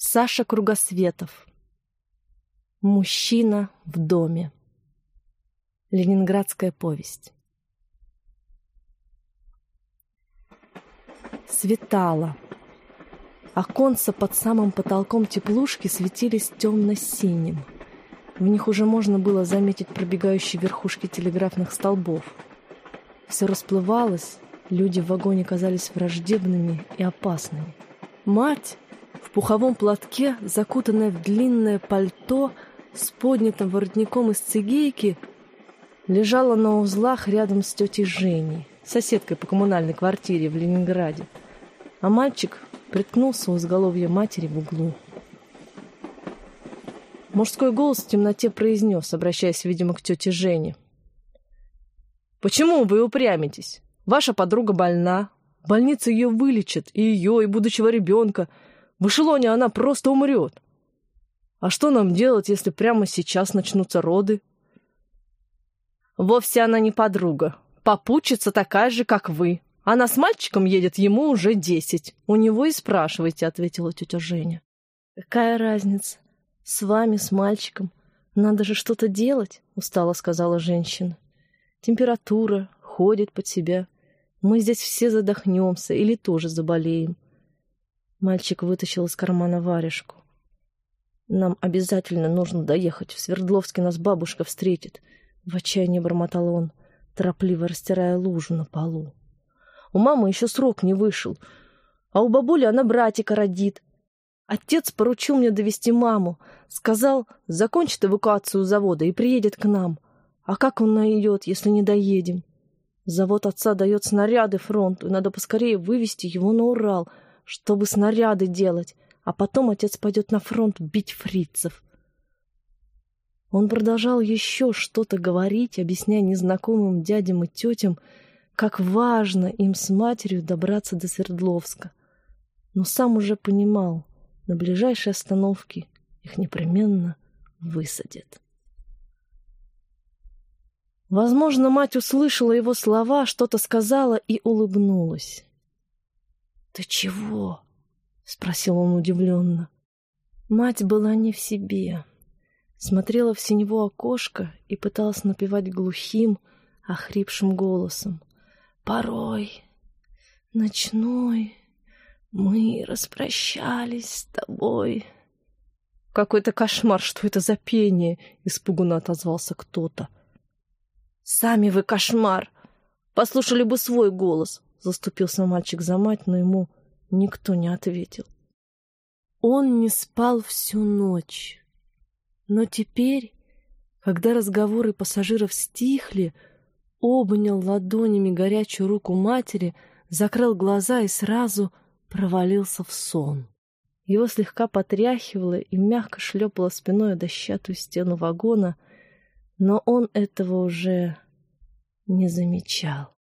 Саша Кругосветов. Мужчина в доме. Ленинградская повесть. Светало. Оконца под самым потолком теплушки светились темно-синим. В них уже можно было заметить пробегающие верхушки телеграфных столбов. Все расплывалось, люди в вагоне казались враждебными и опасными. Мать пуховом платке, закутанная в длинное пальто с поднятым воротником из цигейки, лежала на узлах рядом с тетей Женей, соседкой по коммунальной квартире в Ленинграде. А мальчик приткнулся у изголовья матери в углу. Мужской голос в темноте произнес, обращаясь, видимо, к тете Жене. «Почему вы упрямитесь? Ваша подруга больна. Больница ее вылечит, и ее, и будущего ребенка. В эшелоне она просто умрет. А что нам делать, если прямо сейчас начнутся роды? Вовсе она не подруга. Попутчица такая же, как вы. Она с мальчиком едет, ему уже десять. У него и спрашивайте, ответила тетя Женя. Какая разница? С вами, с мальчиком. Надо же что-то делать, устало сказала женщина. Температура, ходит под себя. Мы здесь все задохнемся или тоже заболеем. Мальчик вытащил из кармана варежку. «Нам обязательно нужно доехать. В Свердловске нас бабушка встретит», — в отчаянии бормотал он, торопливо растирая лужу на полу. «У мамы еще срок не вышел, а у бабули она братика родит. Отец поручил мне довести маму. Сказал, закончит эвакуацию завода и приедет к нам. А как он найдет, если не доедем? Завод отца дает снаряды фронту, и надо поскорее вывести его на Урал — чтобы снаряды делать, а потом отец пойдет на фронт бить фрицев. Он продолжал еще что-то говорить, объясняя незнакомым дядям и тетям, как важно им с матерью добраться до Свердловска. Но сам уже понимал, на ближайшей остановке их непременно высадят. Возможно, мать услышала его слова, что-то сказала и улыбнулась. «Ты чего?» — спросил он удивленно. Мать была не в себе. Смотрела в синего окошко и пыталась напевать глухим, охрипшим голосом. «Порой, ночной, мы распрощались с тобой». «Какой-то кошмар, что это за пение?» — испуганно отозвался кто-то. «Сами вы кошмар! Послушали бы свой голос!» Заступился мальчик за мать, но ему никто не ответил. Он не спал всю ночь. Но теперь, когда разговоры пассажиров стихли, обнял ладонями горячую руку матери, закрыл глаза и сразу провалился в сон. Его слегка потряхивало и мягко шлепало спиной о дощатую стену вагона, но он этого уже не замечал.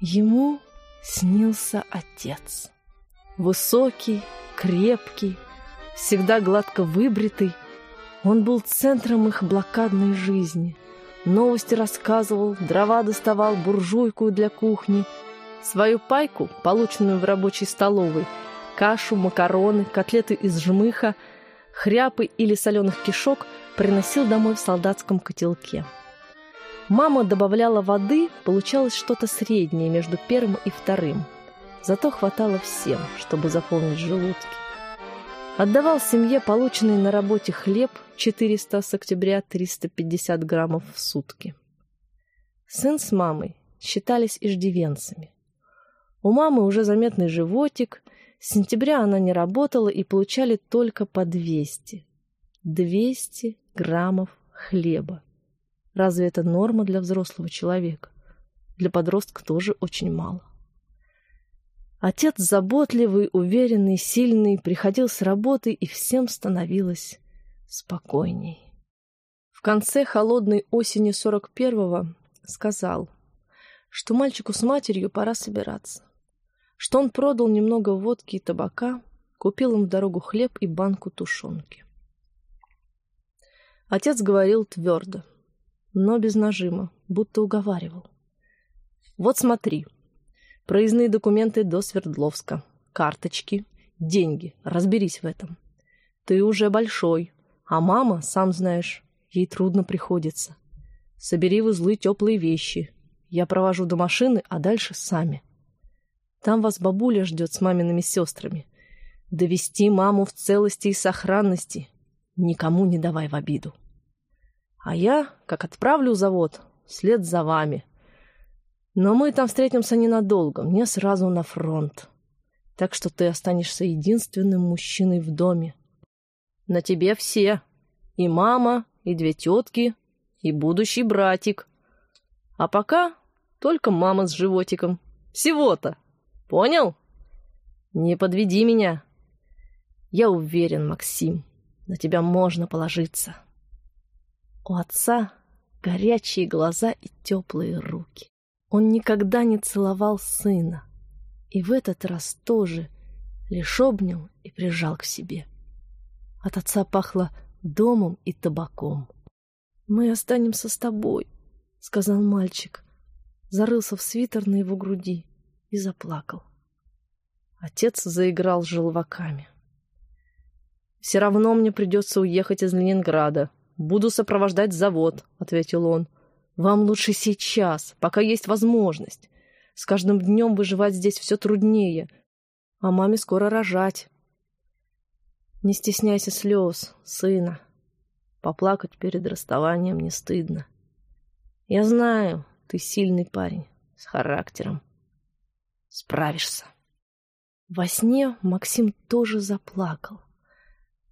Ему снился отец. Высокий, крепкий, всегда гладко выбритый. Он был центром их блокадной жизни. Новости рассказывал, дрова доставал, буржуйку для кухни. Свою пайку, полученную в рабочей столовой, кашу, макароны, котлеты из жмыха, хряпы или соленых кишок приносил домой в солдатском котелке. Мама добавляла воды, получалось что-то среднее между первым и вторым. Зато хватало всем, чтобы заполнить желудки. Отдавал семье полученный на работе хлеб 400 с октября 350 граммов в сутки. Сын с мамой считались иждивенцами. У мамы уже заметный животик, с сентября она не работала и получали только по 200. 200 граммов хлеба. Разве это норма для взрослого человека? Для подростка тоже очень мало. Отец заботливый, уверенный, сильный, приходил с работы, и всем становилось спокойней. В конце холодной осени 41-го сказал, что мальчику с матерью пора собираться, что он продал немного водки и табака, купил им в дорогу хлеб и банку тушенки. Отец говорил твердо — но без нажима, будто уговаривал. «Вот смотри. Проездные документы до Свердловска. карточки, деньги. Разберись в этом. Ты уже большой, а мама, сам знаешь, ей трудно приходится. Собери в узлы теплые вещи. Я провожу до машины, а дальше сами. Там вас бабуля ждет с мамиными сестрами. Довести маму в целости и сохранности. Никому не давай в обиду. А я, как отправлю завод, вслед за вами. Но мы там встретимся ненадолго, мне сразу на фронт. Так что ты останешься единственным мужчиной в доме. На тебе все. И мама, и две тетки, и будущий братик. А пока только мама с животиком. Всего-то. Понял? Не подведи меня. Я уверен, Максим, на тебя можно положиться. У отца горячие глаза и теплые руки. Он никогда не целовал сына. И в этот раз тоже лишь обнял и прижал к себе. От отца пахло домом и табаком. «Мы останемся с тобой», — сказал мальчик. Зарылся в свитер на его груди и заплакал. Отец заиграл желваками. «Все равно мне придется уехать из Ленинграда. Буду сопровождать завод», — ответил он. «Вам лучше сейчас, пока есть возможность. С каждым днем выживать здесь все труднее, а маме скоро рожать. Не стесняйся слез, сына. Поплакать перед расставанием не стыдно. Я знаю, ты сильный парень, с характером. Справишься. Во сне Максим тоже заплакал,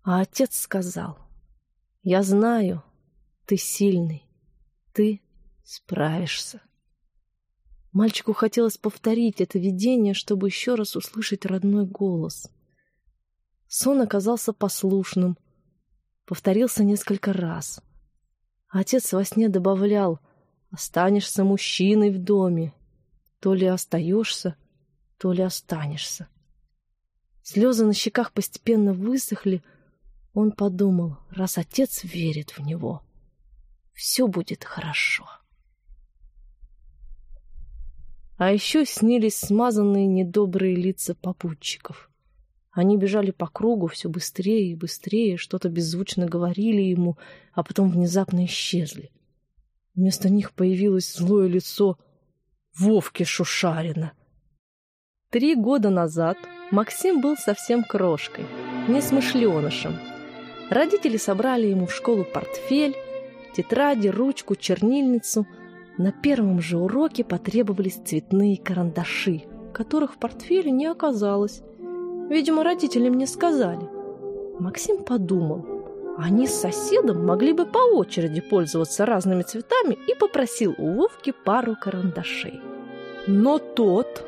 а отец сказал, «Я знаю, ты сильный, ты справишься». Мальчику хотелось повторить это видение, чтобы еще раз услышать родной голос. Сон оказался послушным, повторился несколько раз. Отец во сне добавлял «Останешься мужчиной в доме, то ли остаешься, то ли останешься». Слезы на щеках постепенно высохли, он подумал, раз отец верит в него, все будет хорошо. А еще снились смазанные недобрые лица попутчиков. Они бежали по кругу все быстрее и быстрее, что-то беззвучно говорили ему, а потом внезапно исчезли. Вместо них появилось злое лицо Вовки Шушарина. Три года назад Максим был совсем крошкой, несмышленышем. Родители собрали ему в школу портфель, тетради, ручку, чернильницу — на первом же уроке потребовались цветные карандаши, которых в портфеле не оказалось. Видимо, родители мне сказали. Максим подумал, они с соседом могли бы по очереди пользоваться разными цветами и попросил у Вовки пару карандашей. Но тот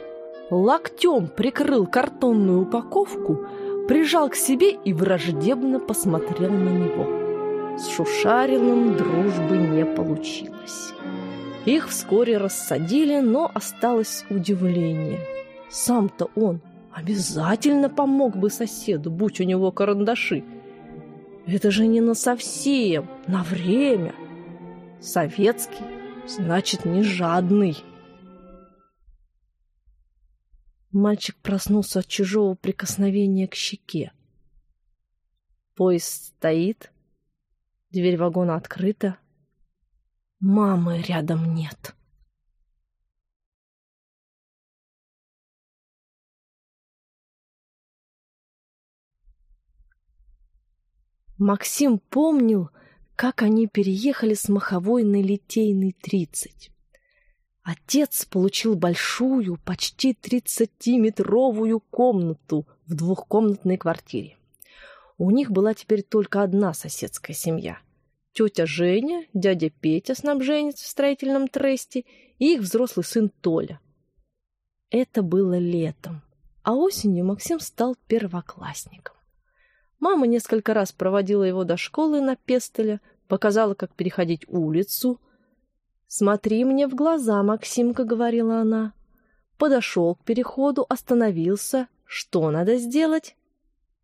локтем прикрыл картонную упаковку, прижал к себе и враждебно посмотрел на него. С Шушариным дружбы не получилось. Их вскоре рассадили, но осталось удивление. Сам-то он обязательно помог бы соседу, будь у него карандаши. Это же не на совсем, на время. Советский, значит, не жадный. Мальчик проснулся от чужого прикосновения к щеке. Поезд стоит, дверь вагона открыта, Мамы рядом нет. Максим помнил, как они переехали с Маховой на Литейный 30. Отец получил большую, почти тридцатиметровую комнату в двухкомнатной квартире. У них была теперь только одна соседская семья — тетя Женя, дядя Петя, снабженец в строительном тресте, и их взрослый сын Толя. Это было летом, а осенью Максим стал первоклассником. Мама несколько раз проводила его до школы на Пестеля, показала, как переходить улицу. «Смотри мне в глаза, Максимка», — говорила она. Подошел к переходу, остановился. Что надо сделать?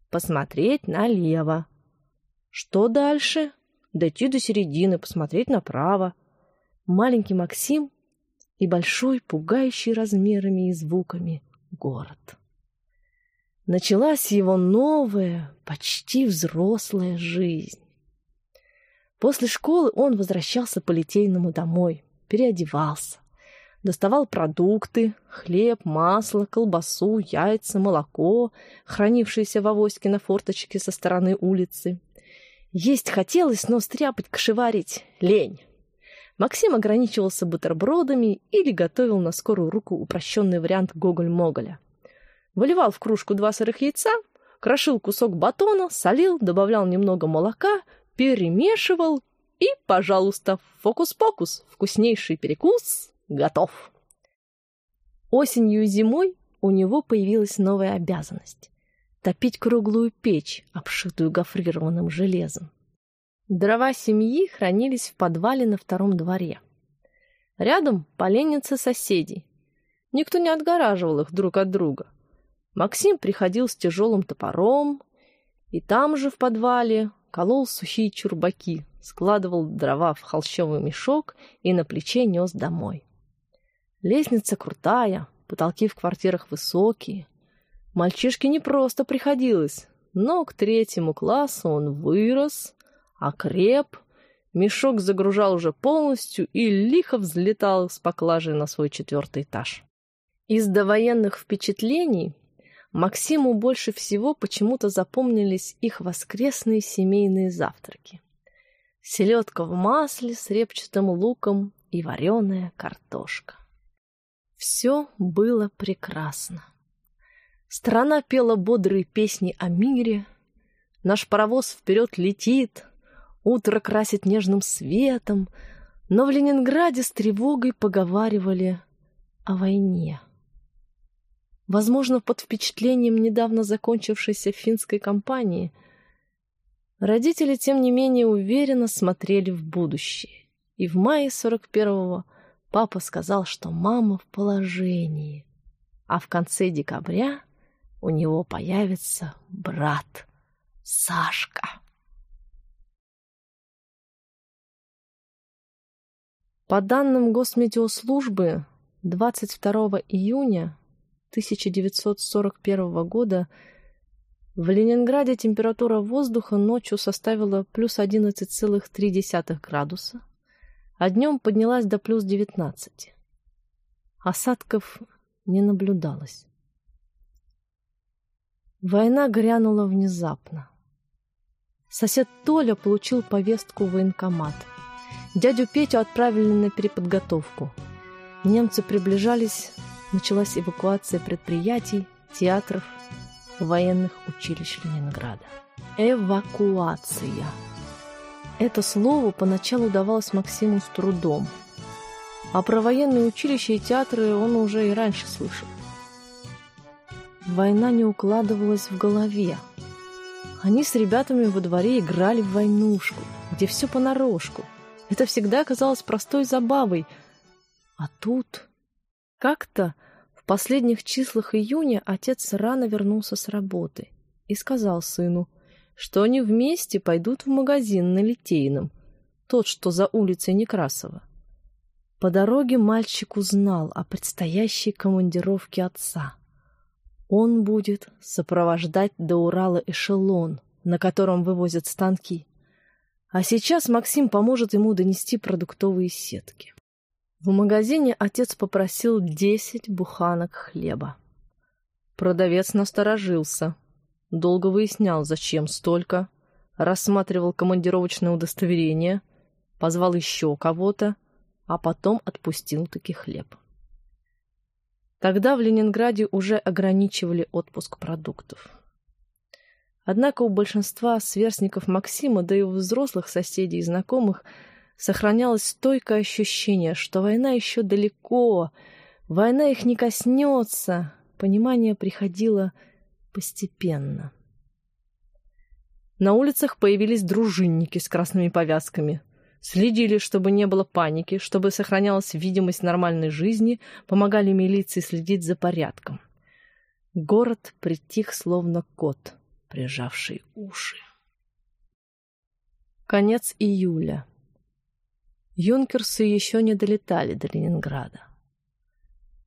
Посмотреть налево. Что дальше? дойти до середины, посмотреть направо. Маленький Максим и большой, пугающий размерами и звуками город. Началась его новая, почти взрослая жизнь. После школы он возвращался по Литейному домой, переодевался, доставал продукты, хлеб, масло, колбасу, яйца, молоко, хранившиеся в авоське на форточке со стороны улицы. Есть хотелось, но стряпать, кошеварить — лень. Максим ограничивался бутербродами или готовил на скорую руку упрощенный вариант гоголь-моголя. Выливал в кружку два сырых яйца, крошил кусок батона, солил, добавлял немного молока, перемешивал и, пожалуйста, фокус-покус, вкуснейший перекус готов. Осенью и зимой у него появилась новая обязанность — топить круглую печь, обшитую гофрированным железом. Дрова семьи хранились в подвале на втором дворе. Рядом поленницы соседей. Никто не отгораживал их друг от друга. Максим приходил с тяжелым топором, и там же в подвале колол сухие чурбаки, складывал дрова в холщовый мешок и на плече нес домой. Лестница крутая, потолки в квартирах высокие. Мальчишке не просто приходилось, но к третьему классу он вырос, окреп, мешок загружал уже полностью и лихо взлетал с поклажей на свой четвертый этаж. Из довоенных впечатлений Максиму больше всего почему-то запомнились их воскресные семейные завтраки. Селедка в масле с репчатым луком и вареная картошка. Все было прекрасно. Страна пела бодрые песни о мире, наш паровоз вперед летит, утро красит нежным светом, но в Ленинграде с тревогой поговаривали о войне. Возможно, под впечатлением недавно закончившейся финской кампании, родители, тем не менее, уверенно смотрели в будущее. И в мае 41-го папа сказал, что мама в положении, а в конце декабря у него появится брат Сашка. По данным Госметеослужбы, 22 июня 1941 года в Ленинграде температура воздуха ночью составила плюс 11,3 градуса, а днем поднялась до плюс 19. Осадков не наблюдалось. Война грянула внезапно. Сосед Толя получил повестку в военкомат. Дядю Петю отправили на переподготовку. Немцы приближались, началась эвакуация предприятий, театров, военных училищ Ленинграда. Эвакуация. Это слово поначалу давалось Максиму с трудом, а про военные училища и театры он уже и раньше слышал. Война не укладывалась в голове. Они с ребятами во дворе играли в войнушку, где все понарошку. Это всегда казалось простой забавой. А тут как-то последних числах июня отец рано вернулся с работы и сказал сыну, что они вместе пойдут в магазин на Литейном, тот, что за улицей Некрасова. По дороге мальчик узнал о предстоящей командировке отца. Он будет сопровождать до Урала эшелон, на котором вывозят станки. А сейчас Максим поможет ему донести продуктовые сетки. В магазине отец попросил десять буханок хлеба. Продавец насторожился. Долго выяснял, зачем столько. Рассматривал командировочное удостоверение. Позвал еще кого-то. А потом отпустил таки хлеб. Тогда в Ленинграде уже ограничивали отпуск продуктов. Однако у большинства сверстников Максима, да и у взрослых соседей и знакомых – сохранялось стойкое ощущение, что война еще далеко, война их не коснется. Понимание приходило постепенно. На улицах появились дружинники с красными повязками. Следили, чтобы не было паники, чтобы сохранялась видимость нормальной жизни, помогали милиции следить за порядком. Город притих, словно кот, прижавший уши. Конец июля. Юнкерсы еще не долетали до Ленинграда.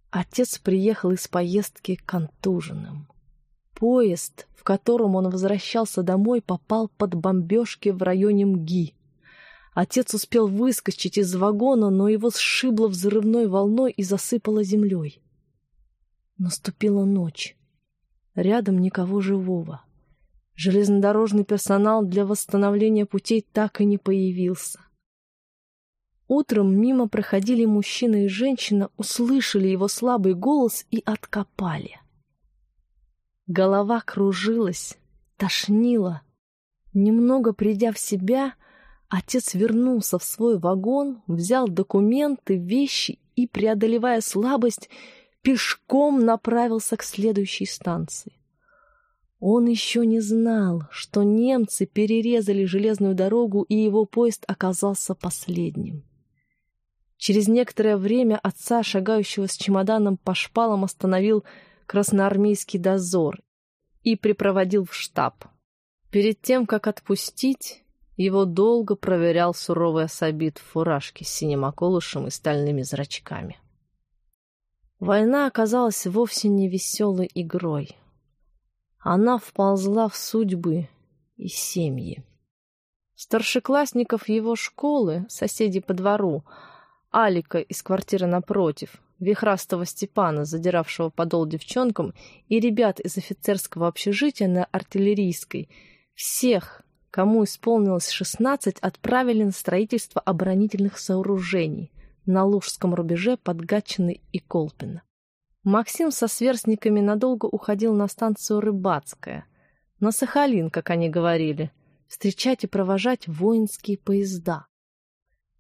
Отец приехал из поездки контуженным, Поезд, в котором он возвращался домой, попал под бомбежки в районе МГИ. Отец успел выскочить из вагона, но его сшибло взрывной волной и засыпало землей. Наступила ночь. Рядом никого живого. Железнодорожный персонал для восстановления путей так и не появился. Утром мимо проходили мужчина и женщина, услышали его слабый голос и откопали. Голова кружилась, тошнила. Немного придя в себя, отец вернулся в свой вагон, взял документы, вещи и, преодолевая слабость, пешком направился к следующей станции. Он еще не знал, что немцы перерезали железную дорогу, и его поезд оказался последним. Через некоторое время отца, шагающего с чемоданом по шпалам, остановил красноармейский дозор и припроводил в штаб. Перед тем, как отпустить, его долго проверял суровый особит в фуражке с синим околышем и стальными зрачками. Война оказалась вовсе не веселой игрой. Она вползла в судьбы и семьи. Старшеклассников его школы, соседей по двору, Алика из квартиры напротив, вихрастого Степана, задиравшего подол девчонкам, и ребят из офицерского общежития на артиллерийской. Всех, кому исполнилось шестнадцать, отправили на строительство оборонительных сооружений на Лужском рубеже под Гатчиной и Колпино. Максим со сверстниками надолго уходил на станцию Рыбацкая, на Сахалин, как они говорили, встречать и провожать воинские поезда.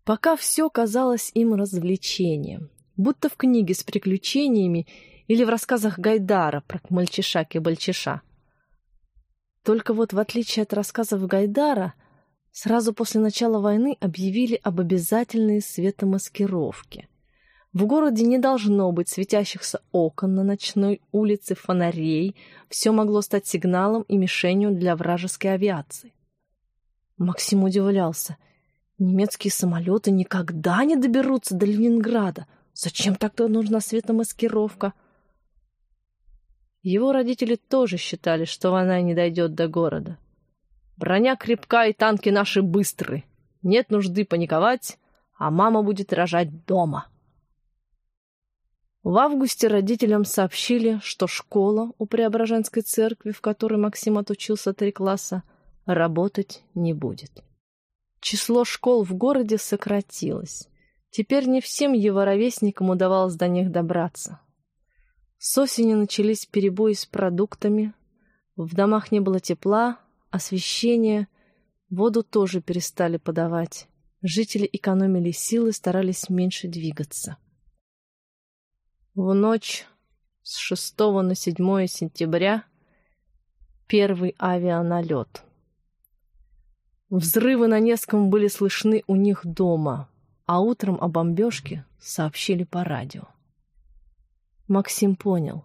Пока все казалось им развлечением, будто в книге с приключениями или в рассказах Гайдара про мальчиша-кибальчиша. Только вот в отличие от рассказов Гайдара, сразу после начала войны объявили об обязательной светомаскировке. В городе не должно быть светящихся окон на ночной улице, фонарей. Все могло стать сигналом и мишенью для вражеской авиации. Максим удивлялся. Немецкие самолеты никогда не доберутся до Ленинграда — Зачем тогда нужна светомаскировка? Его родители тоже считали, что война не дойдет до города. Броня крепка и танки наши быстры. Нет нужды паниковать, а мама будет рожать дома. В августе родителям сообщили, что школа у Преображенской церкви, в которой Максим отучился три класса, работать не будет. Число школ в городе сократилось. Теперь не всем его ровесникам удавалось до них добраться. С осени начались перебои с продуктами, в домах не было тепла, освещения, воду тоже перестали подавать. Жители экономили силы, старались меньше двигаться. В ночь с 6 на 7 сентября первый авианалет. Взрывы на Невском были слышны у них дома а утром о бомбежке сообщили по радио. Максим понял.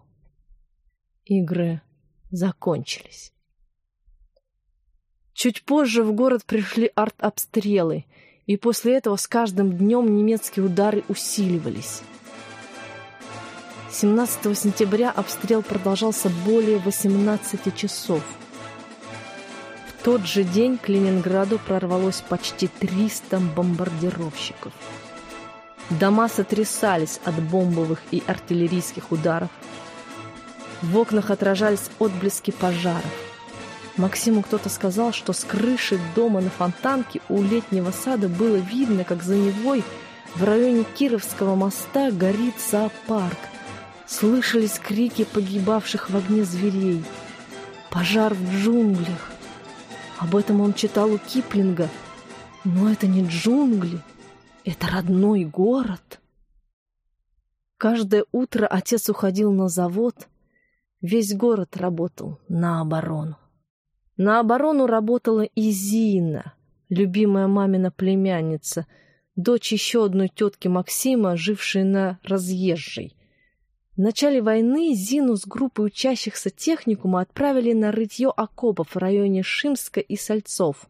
Игры закончились. Чуть позже в город пришли артобстрелы, и после этого с каждым днем немецкие удары усиливались. 17 сентября обстрел продолжался более 18 часов – тот же день к Ленинграду прорвалось почти 300 бомбардировщиков. Дома сотрясались от бомбовых и артиллерийских ударов. В окнах отражались отблески пожаров. Максиму кто-то сказал, что с крыши дома на Фонтанке у летнего сада было видно, как за Невой в районе Кировского моста горит зоопарк. Слышались крики погибавших в огне зверей. Пожар в джунглях. Об этом он читал у Киплинга. Но это не джунгли, это родной город. Каждое утро отец уходил на завод. Весь город работал на оборону. На оборону работала и Зина, любимая мамина племянница, дочь еще одной тетки Максима, жившей на разъезжей. В начале войны Зину с группой учащихся техникума отправили на рытье окопов в районе Шимска и Сальцов.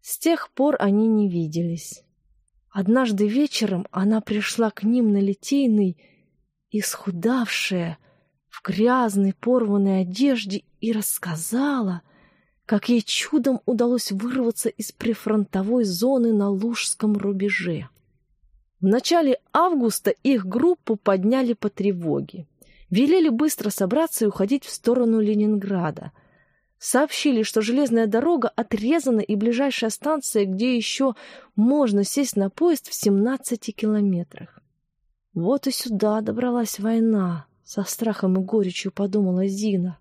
С тех пор они не виделись. Однажды вечером она пришла к ним на Литейный, исхудавшая, в грязной порванной одежде и рассказала, как ей чудом удалось вырваться из прифронтовой зоны на Лужском рубеже. В начале августа их группу подняли по тревоге. Велели быстро собраться и уходить в сторону Ленинграда. Сообщили, что железная дорога отрезана и ближайшая станция, где еще можно сесть на поезд в 17 километрах. Вот и сюда добралась война, со страхом и горечью подумала Зина.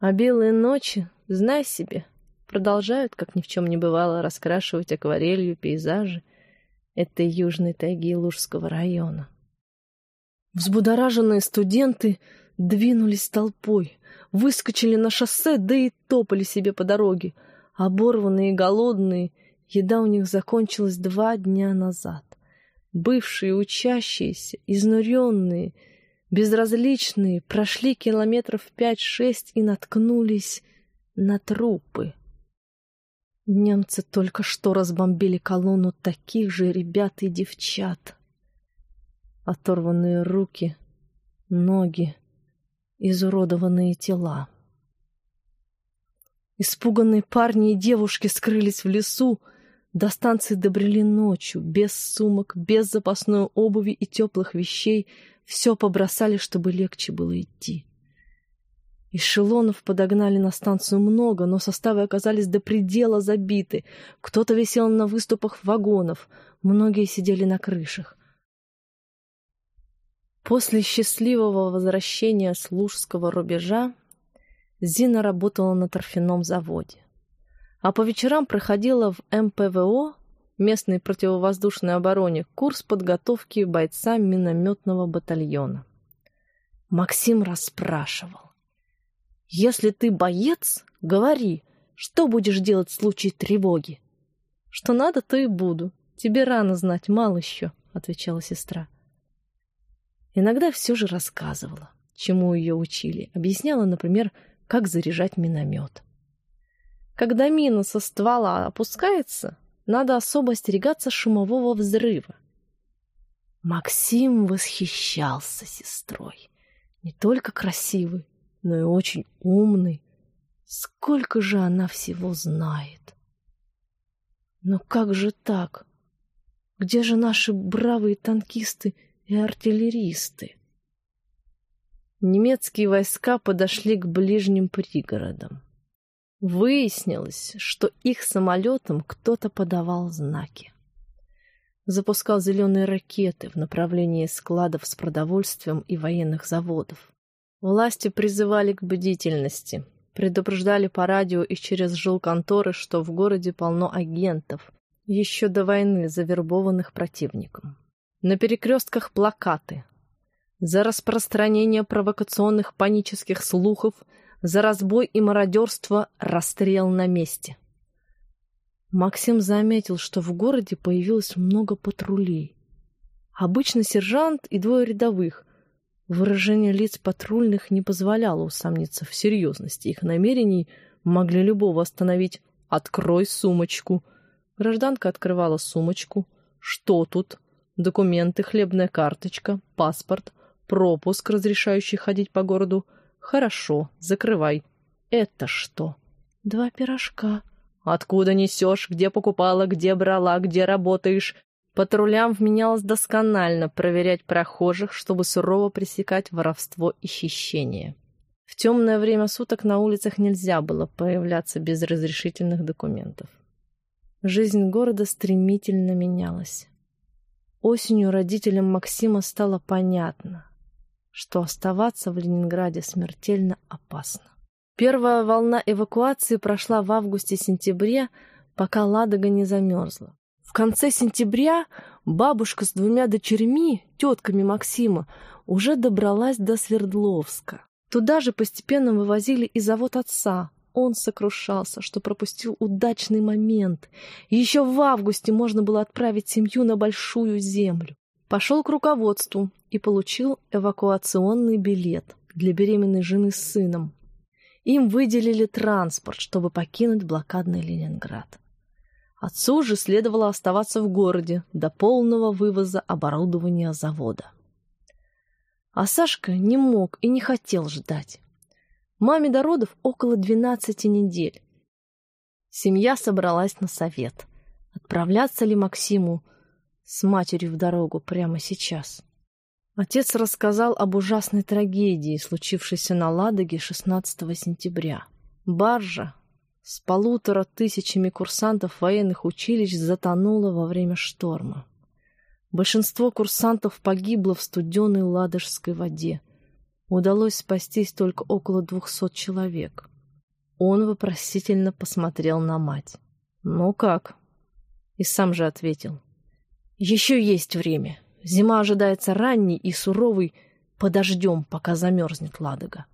А белые ночи, знай себе, продолжают, как ни в чем не бывало, раскрашивать акварелью пейзажи этой южной тайги Лужского района. Взбудораженные студенты двинулись толпой, выскочили на шоссе, да и топали себе по дороге. Оборванные и голодные, еда у них закончилась два дня назад. Бывшие учащиеся, изнуренные — безразличные, прошли километров пять-шесть и наткнулись на трупы. Немцы только что разбомбили колонну таких же ребят и девчат. Оторванные руки, ноги, изуродованные тела. Испуганные парни и девушки скрылись в лесу, до станции добрели ночью, без сумок, без запасной обуви и теплых вещей — все побросали, чтобы легче было идти. Эшелонов подогнали на станцию много, но составы оказались до предела забиты. Кто-то висел на выступах вагонов, многие сидели на крышах. После счастливого возвращения с Лужского рубежа Зина работала на торфяном заводе. А по вечерам проходила в МПВО местной противовоздушной обороне курс подготовки бойцам минометного батальона. Максим расспрашивал. «Если ты боец, говори, что будешь делать в случае тревоги?» «Что надо, то и буду. Тебе рано знать, мало еще», — отвечала сестра. Иногда все же рассказывала, чему ее учили. Объясняла, например, как заряжать миномет. Когда мина со ствола опускается, надо особо остерегаться шумового взрыва. Максим восхищался сестрой. Не только красивый, но и очень умный. Сколько же она всего знает. Но как же так? Где же наши бравые танкисты и артиллеристы? Немецкие войска подошли к ближним пригородам. Выяснилось, что их самолетам кто-то подавал знаки. Запускал зеленые ракеты в направлении складов с продовольствием и военных заводов. Власти призывали к бдительности, предупреждали по радио и через жилконторы, что в городе полно агентов, еще до войны завербованных противником. На перекрестках плакаты. За распространение провокационных панических слухов – за разбой и мародерство расстрел на месте. Максим заметил, что в городе появилось много патрулей. Обычно сержант и двое рядовых. Выражение лиц патрульных не позволяло усомниться в серьезности их намерений, могли любого остановить «Открой сумочку». Гражданка открывала сумочку. «Что тут?» Документы, хлебная карточка, паспорт, пропуск, разрешающий ходить по городу — Хорошо, закрывай. Это что? Два пирожка. Откуда несешь? Где покупала? Где брала? Где работаешь? Патрулям вменялось досконально проверять прохожих, чтобы сурово пресекать воровство и хищение. В темное время суток на улицах нельзя было появляться без разрешительных документов. Жизнь города стремительно менялась. Осенью родителям Максима стало понятно что оставаться в Ленинграде смертельно опасно. Первая волна эвакуации прошла в августе-сентябре, пока Ладога не замерзла. В конце сентября бабушка с двумя дочерьми, тетками Максима, уже добралась до Свердловска. Туда же постепенно вывозили и завод отца. Он сокрушался, что пропустил удачный момент. Еще в августе можно было отправить семью на большую землю. Пошел к руководству и получил эвакуационный билет для беременной жены с сыном. Им выделили транспорт, чтобы покинуть блокадный Ленинград. Отцу же следовало оставаться в городе до полного вывоза оборудования завода. А Сашка не мог и не хотел ждать. Маме до родов около двенадцати недель. Семья собралась на совет. Отправляться ли Максиму с матерью в дорогу прямо сейчас? Отец рассказал об ужасной трагедии, случившейся на Ладоге 16 сентября. Баржа с полутора тысячами курсантов военных училищ затонула во время шторма. Большинство курсантов погибло в студеной ладожской воде. Удалось спастись только около двухсот человек. Он вопросительно посмотрел на мать. «Ну как?» И сам же ответил. «Еще есть время. Зима ожидается ранней и суровой. Подождем, пока замерзнет Ладога».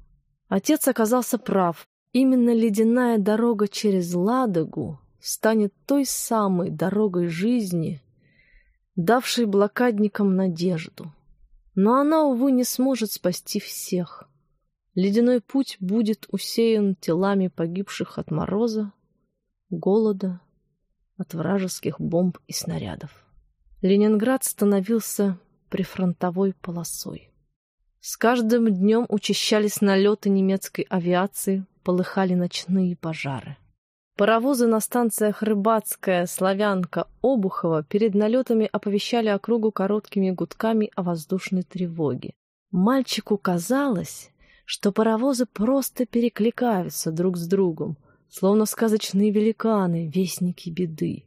Отец оказался прав. Именно ледяная дорога через Ладогу станет той самой дорогой жизни, давшей блокадникам надежду. Но она, увы, не сможет спасти всех. Ледяной путь будет усеян телами погибших от мороза, голода, от вражеских бомб и снарядов. Ленинград становился прифронтовой полосой. С каждым днем учащались налеты немецкой авиации, полыхали ночные пожары. Паровозы на станциях Рыбацкая, Славянка, Обухова перед налетами оповещали округу короткими гудками о воздушной тревоге. Мальчику казалось, что паровозы просто перекликаются друг с другом, словно сказочные великаны, вестники беды.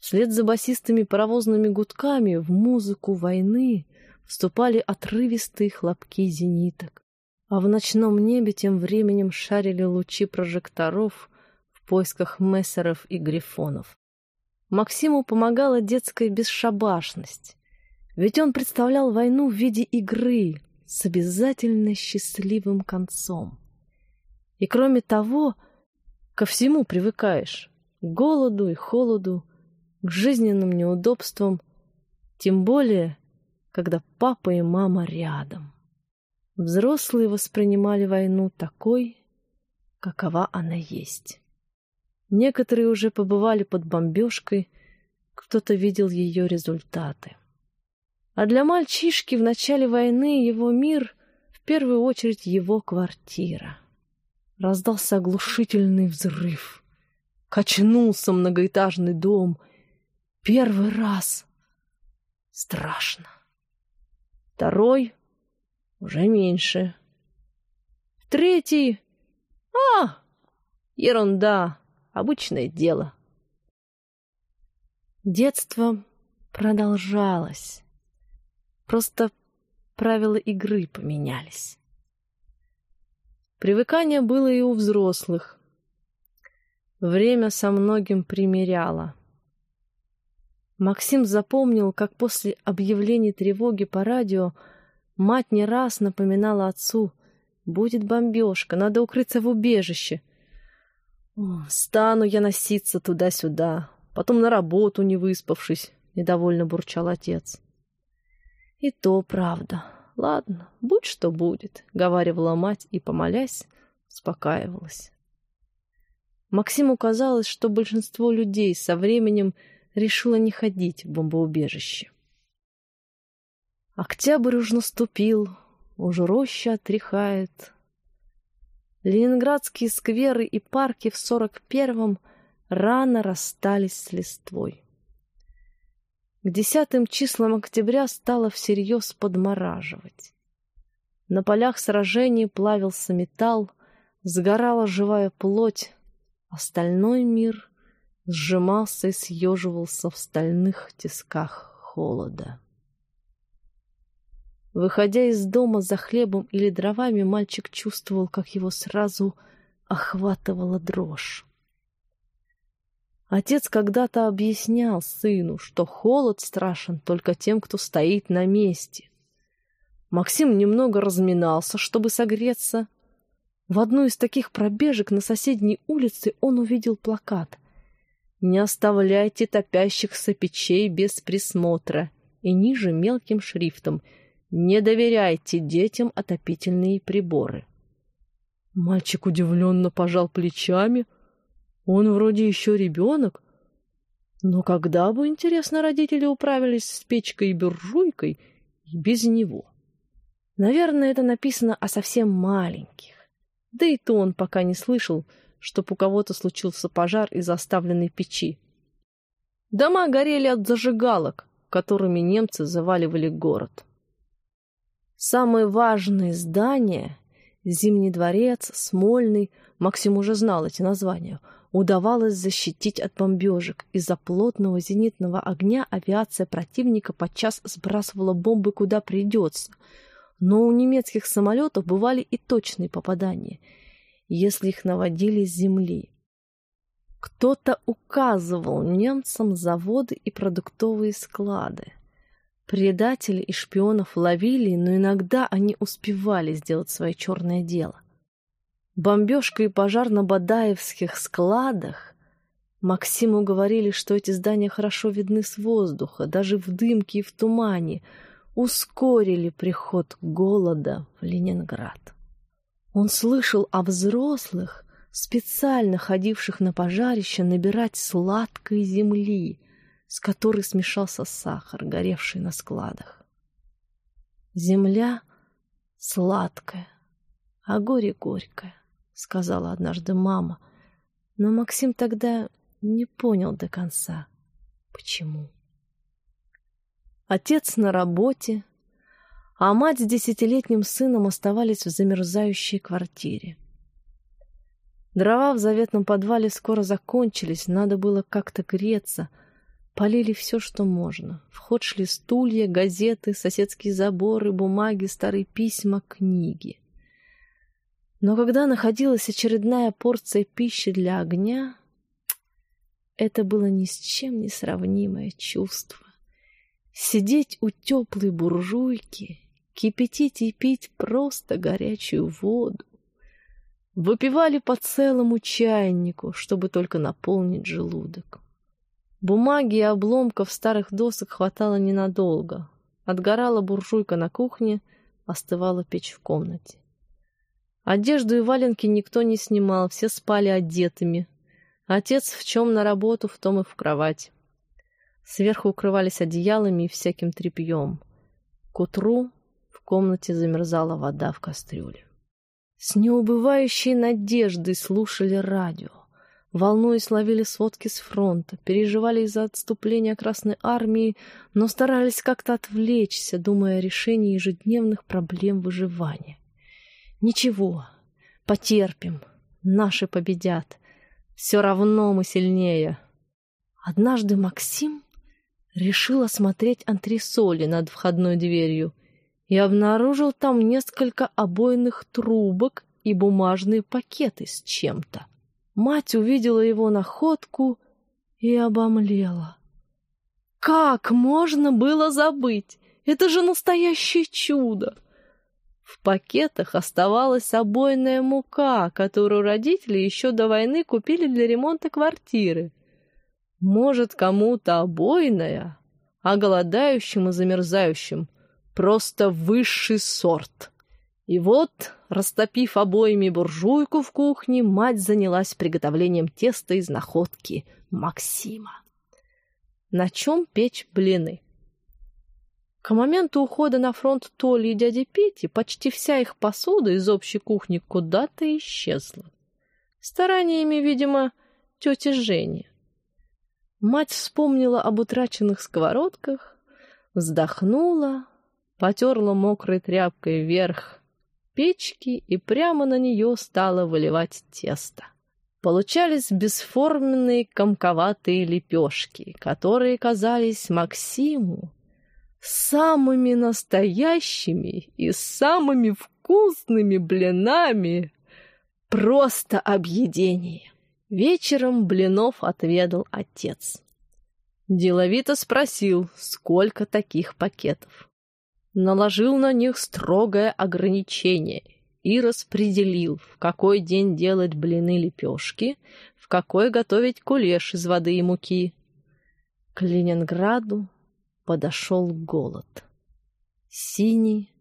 Вслед за басистыми паровозными гудками в музыку войны вступали отрывистые хлопки зениток, а в ночном небе тем временем шарили лучи прожекторов — поисках мессеров и грифонов. Максиму помогала детская бесшабашность, ведь он представлял войну в виде игры с обязательно счастливым концом. И кроме того, ко всему привыкаешь — к голоду и холоду, к жизненным неудобствам, тем более, когда папа и мама рядом. Взрослые воспринимали войну такой, какова она есть. Некоторые уже побывали под бомбежкой, кто-то видел ее результаты. А для мальчишки в начале войны его мир, в первую очередь его квартира. Раздался оглушительный взрыв. Качнулся многоэтажный дом. Первый раз. Страшно. Второй уже меньше. Третий... А, ерунда. Обычное дело. Детство продолжалось. Просто правила игры поменялись. Привыкание было и у взрослых. Время со многим примеряло. Максим запомнил, как после объявлений тревоги по радио мать не раз напоминала отцу «Будет бомбежка, надо укрыться в убежище», «Стану я носиться туда-сюда, потом на работу не выспавшись», — недовольно бурчал отец. «И то правда. Ладно, будь что будет», — говаривала мать и, помолясь, успокаивалась. Максиму казалось, что большинство людей со временем решило не ходить в бомбоубежище. Октябрь уж наступил, уже роща отряхает, Ленинградские скверы и парки в 41-м рано расстались с листвой. К десятым числам октября стало всерьез подмораживать. На полях сражений плавился металл, сгорала живая плоть, остальной мир сжимался и съеживался в стальных тисках холода. Выходя из дома за хлебом или дровами, мальчик чувствовал, как его сразу охватывала дрожь. Отец когда-то объяснял сыну, что холод страшен только тем, кто стоит на месте. Максим немного разминался, чтобы согреться. В одну из таких пробежек на соседней улице он увидел плакат «Не оставляйте топящихся печей без присмотра» и ниже мелким шрифтом — не доверяйте детям отопительные приборы. Мальчик удивленно пожал плечами. Он вроде еще ребенок. Но когда бы, интересно, родители управились с печкой и буржуйкой и без него? Наверное, это написано о совсем маленьких. Да и то он пока не слышал, чтоб у кого-то случился пожар из оставленной печи. Дома горели от зажигалок, которыми немцы заваливали город. Самые важные здания — Зимний дворец, Смольный — Максим уже знал эти названия — удавалось защитить от бомбежек. Из-за плотного зенитного огня авиация противника подчас сбрасывала бомбы куда придется. Но у немецких самолетов бывали и точные попадания — если их наводили с земли. Кто-то указывал немцам заводы и продуктовые склады. Предателей и шпионов ловили, но иногда они успевали сделать свое черное дело. Бомбежка и пожар на Бадаевских складах Максиму говорили, что эти здания хорошо видны с воздуха, даже в дымке и в тумане, ускорили приход голода в Ленинград. Он слышал о взрослых, специально ходивших на пожарище набирать сладкой земли, с которой смешался сахар, горевший на складах. «Земля сладкая, а горе горькое», — сказала однажды мама, но Максим тогда не понял до конца, почему. Отец на работе, а мать с десятилетним сыном оставались в замерзающей квартире. Дрова в заветном подвале скоро закончились, надо было как-то греться. Полили все, что можно. В ход шли стулья, газеты, соседские заборы, бумаги, старые письма, книги. Но когда находилась очередная порция пищи для огня, это было ни с чем не сравнимое чувство. Сидеть у теплой буржуйки кипятить и пить просто горячую воду. Выпивали по целому чайнику, чтобы только наполнить желудок. Бумаги и обломков старых досок хватало ненадолго. Отгорала буржуйка на кухне, остывала печь в комнате. Одежду и валенки никто не снимал, все спали одетыми. Отец в чем на работу, в том и в кровать. Сверху укрывались одеялами и всяким тряпьем. К утру комнате замерзала вода в кастрюле. С неубывающей надеждой слушали радио. Волнуясь, ловили сводки с фронта, переживали из-за отступления Красной Армии, но старались как-то отвлечься, думая о решении ежедневных проблем выживания. Ничего, потерпим, наши победят. Все равно мы сильнее. Однажды Максим решил осмотреть антресоли над входной дверью и обнаружил там несколько обойных трубок и бумажные пакеты с чем-то. Мать увидела его находку и обомлела. Как можно было забыть? Это же настоящее чудо! В пакетах оставалась обойная мука, которую родители еще до войны купили для ремонта квартиры. Может, кому-то обойная, а голодающим и замерзающим Просто высший сорт. И вот, растопив обоими буржуйку в кухне, мать занялась приготовлением теста из находки Максима. На чем печь блины? К моменту ухода на фронт Толи и дяди Пети почти вся их посуда из общей кухни куда-то исчезла. Стараниями, видимо, тети Жени. Мать вспомнила об утраченных сковородках, вздохнула, потерла мокрой тряпкой вверх печки и прямо на нее стала выливать тесто. Получались бесформенные комковатые лепешки, которые казались Максиму самыми настоящими и самыми вкусными блинами. Просто объедение. Вечером блинов отведал отец. Деловито спросил, сколько таких пакетов наложил на них строгое ограничение и распределил, в какой день делать блины-лепешки, в какой готовить кулеш из воды и муки. К Ленинграду подошел голод. Синий,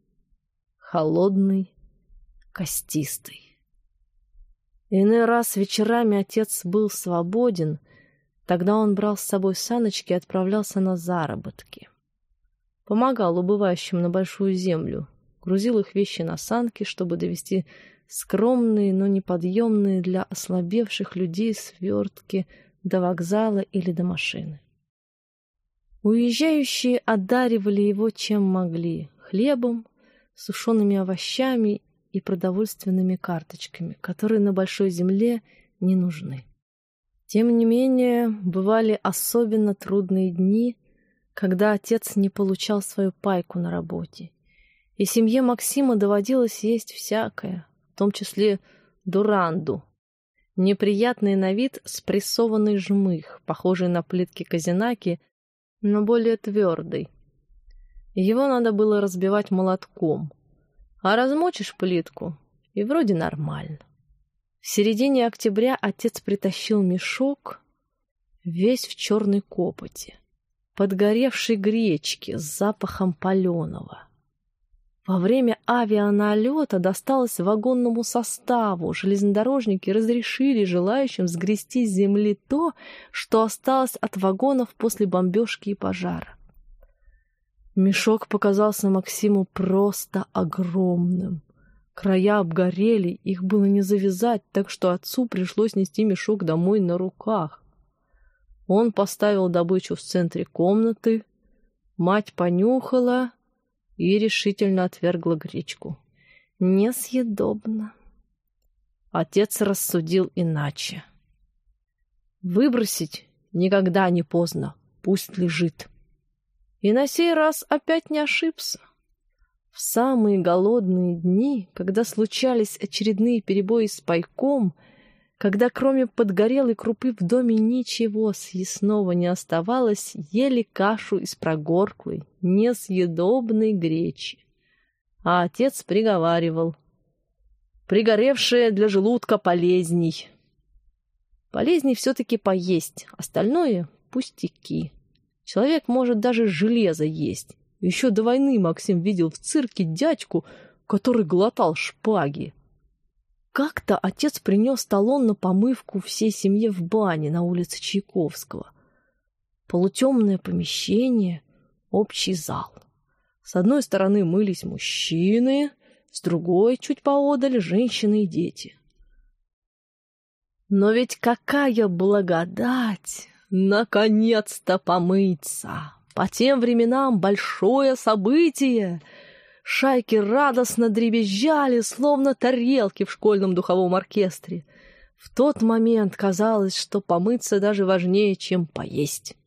холодный, костистый. Иной раз вечерами отец был свободен, тогда он брал с собой саночки и отправлялся на заработки. Помогал убывающим на большую землю, грузил их вещи на санки, чтобы довести скромные, но неподъемные для ослабевших людей свертки до вокзала или до машины. Уезжающие одаривали его чем могли — хлебом, сушеными овощами и продовольственными карточками, которые на большой земле не нужны. Тем не менее, бывали особенно трудные дни, когда отец не получал свою пайку на работе, и семье Максима доводилось есть всякое, в том числе дуранду, неприятный на вид спрессованный жмых, похожий на плитки казинаки, но более твердый. Его надо было разбивать молотком, а размочишь плитку, и вроде нормально. В середине октября отец притащил мешок, весь в черной копоти, подгоревшей гречки с запахом паленого. Во время авианалета досталось вагонному составу. Железнодорожники разрешили желающим сгрести с земли то, что осталось от вагонов после бомбежки и пожара. Мешок показался Максиму просто огромным. Края обгорели, их было не завязать, так что отцу пришлось нести мешок домой на руках. Он поставил добычу в центре комнаты, мать понюхала и решительно отвергла гречку. Несъедобно. Отец рассудил иначе. Выбросить никогда не поздно, пусть лежит. И на сей раз опять не ошибся. В самые голодные дни, когда случались очередные перебои с пайком, когда кроме подгорелой крупы в доме ничего съестного не оставалось, ели кашу из прогорклой, несъедобной гречи. А отец приговаривал. «Пригоревшее для желудка полезней». Полезней все-таки поесть, остальное — пустяки. Человек может даже железо есть, еще до войны Максим видел в цирке дядьку, который глотал шпаги. Как-то отец принес талон на помывку всей семье в бане на улице Чайковского. Полутемное помещение, общий зал. С одной стороны мылись мужчины, с другой, чуть поодаль, женщины и дети. Но ведь какая благодать! Наконец-то помыться! По тем временам большое событие. Шайки радостно дребезжали, словно тарелки в школьном духовом оркестре. В тот момент казалось, что помыться даже важнее, чем поесть.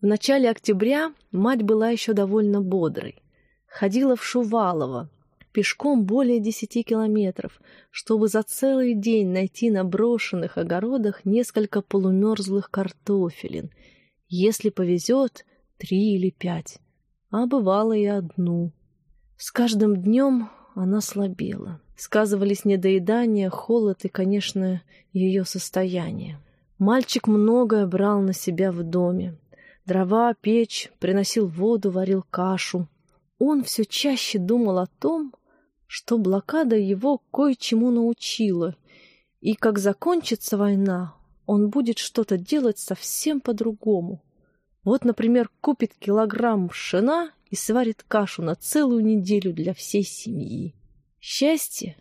В начале октября мать была еще довольно бодрой. Ходила в Шувалово, пешком более десяти километров, чтобы за целый день найти на брошенных огородах несколько полумерзлых картофелин. Если повезет, три или пять, а бывало и одну. С каждым днем она слабела. Сказывались недоедание, холод и, конечно, ее состояние. Мальчик многое брал на себя в доме. Дрова, печь, приносил воду, варил кашу. Он все чаще думал о том, что блокада его кое-чему научила, и как закончится война, он будет что-то делать совсем по-другому. Вот, например, купит килограмм пшена и сварит кашу на целую неделю для всей семьи. Счастье,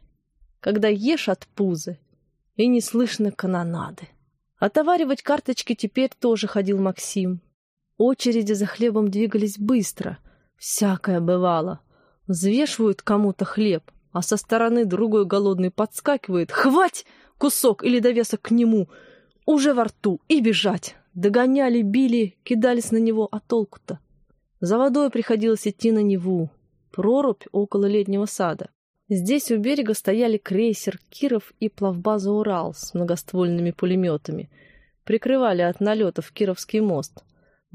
когда ешь от пузы и не слышно канонады. Отоваривать карточки теперь тоже ходил Максим. Очереди за хлебом двигались быстро. Всякое бывало. Взвешивают кому-то хлеб, а со стороны другой голодный подскакивает. «Хвать!» Кусок или довесок к нему. Уже во рту. И бежать. Догоняли, били, кидались на него, а толку-то? За водой приходилось идти на Неву. Прорубь около летнего сада. Здесь у берега стояли крейсер «Киров» и плавбаза «Урал» с многоствольными пулеметами. Прикрывали от налетов Кировский мост.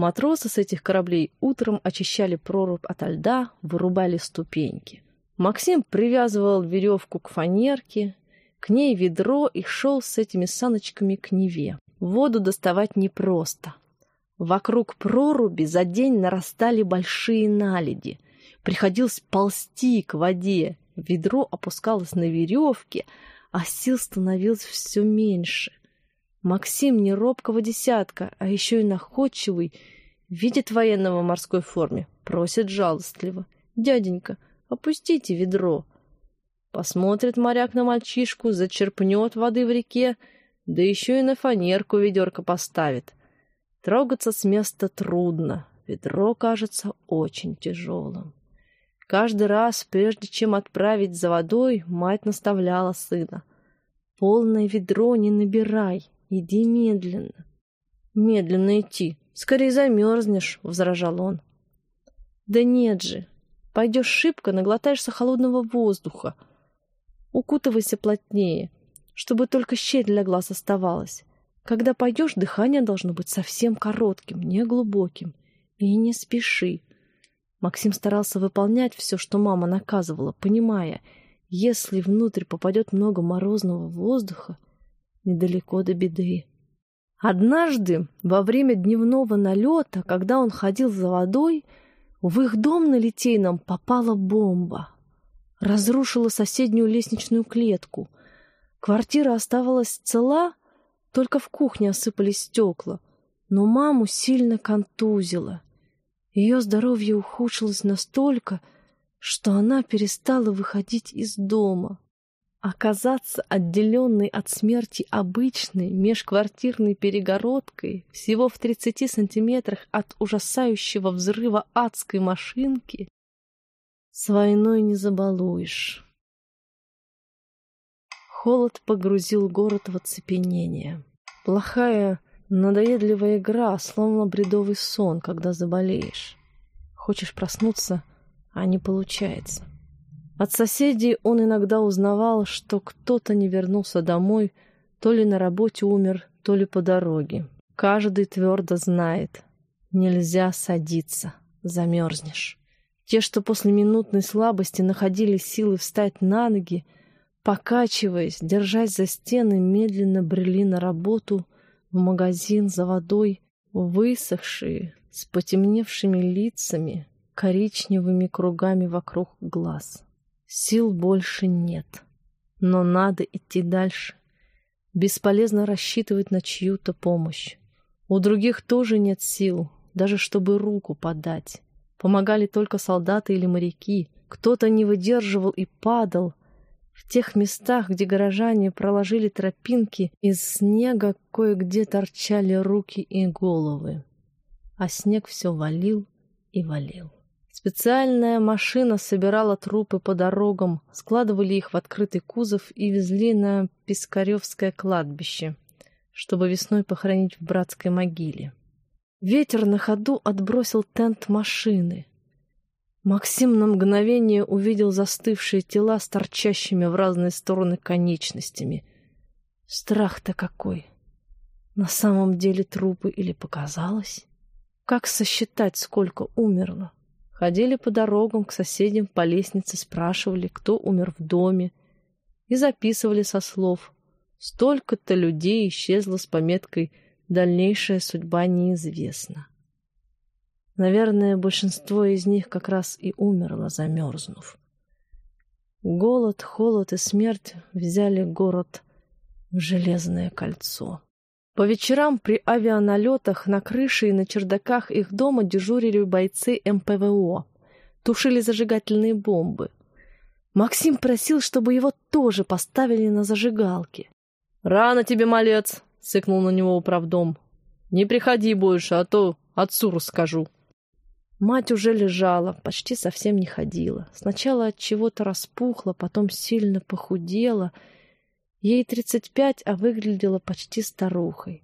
Матросы с этих кораблей утром очищали прорубь ото льда, вырубали ступеньки. Максим привязывал веревку к фанерке, к ней ведро и шел с этими саночками к Неве. Воду доставать непросто. Вокруг проруби за день нарастали большие наледи. Приходилось ползти к воде. Ведро опускалось на веревке, а сил становилось все меньше. Максим не робкого десятка, а еще и находчивый, видит военного в морской форме, просит жалостливо. «Дяденька, опустите ведро». Посмотрит моряк на мальчишку, зачерпнет воды в реке, да еще и на фанерку ведерко поставит. Трогаться с места трудно, ведро кажется очень тяжелым. Каждый раз, прежде чем отправить за водой, мать наставляла сына. «Полное ведро не набирай, иди медленно». «Медленно идти, скорее замерзнешь», — возражал он. «Да нет же, пойдешь шибко, наглотаешься холодного воздуха. Укутывайся плотнее, чтобы только щель для глаз оставалась. Когда пойдешь, дыхание должно быть совсем коротким, не глубоким. И не спеши. Максим старался выполнять все, что мама наказывала, понимая, если внутрь попадет много морозного воздуха, недалеко до беды. Однажды, во время дневного налета, когда он ходил за водой, в их дом на Литейном попала бомба. Разрушила соседнюю лестничную клетку. Квартира оставалась цела, только в кухне осыпались стекла. Но маму сильно контузило. Ее здоровье ухудшилось настолько, что она перестала выходить из дома. Оказаться отделенной от смерти обычной межквартирной перегородкой всего в 30 сантиметрах от ужасающего взрыва адской машинки с войной не забалуешь. Холод погрузил город в оцепенение. Плохая Надоедливая игра, словно бредовый сон, когда заболеешь. Хочешь проснуться, а не получается. От соседей он иногда узнавал, что кто-то не вернулся домой, то ли на работе умер, то ли по дороге. Каждый твердо знает, нельзя садиться, замерзнешь. Те, что после минутной слабости находили силы встать на ноги, покачиваясь, держась за стены, медленно брели на работу — в магазин за водой, высохшие, с потемневшими лицами, коричневыми кругами вокруг глаз. Сил больше нет, но надо идти дальше. Бесполезно рассчитывать на чью-то помощь. У других тоже нет сил, даже чтобы руку подать. Помогали только солдаты или моряки. Кто-то не выдерживал и падал, в тех местах, где горожане проложили тропинки, из снега кое-где торчали руки и головы. А снег все валил и валил. Специальная машина собирала трупы по дорогам, складывали их в открытый кузов и везли на Пискаревское кладбище, чтобы весной похоронить в братской могиле. Ветер на ходу отбросил тент машины. Максим на мгновение увидел застывшие тела с торчащими в разные стороны конечностями. Страх-то какой! На самом деле трупы или показалось? Как сосчитать, сколько умерло? Ходили по дорогам к соседям по лестнице, спрашивали, кто умер в доме, и записывали со слов. Столько-то людей исчезло с пометкой «Дальнейшая судьба неизвестна». Наверное, большинство из них как раз и умерло, замерзнув. Голод, холод и смерть взяли город в железное кольцо. По вечерам при авианалетах на крыше и на чердаках их дома дежурили бойцы МПВО, тушили зажигательные бомбы. Максим просил, чтобы его тоже поставили на зажигалки. «Рано тебе, малец!» — сыкнул на него управдом. «Не приходи больше, а то отцу расскажу». Мать уже лежала, почти совсем не ходила. Сначала от чего-то распухла, потом сильно похудела. Ей тридцать пять, а выглядела почти старухой.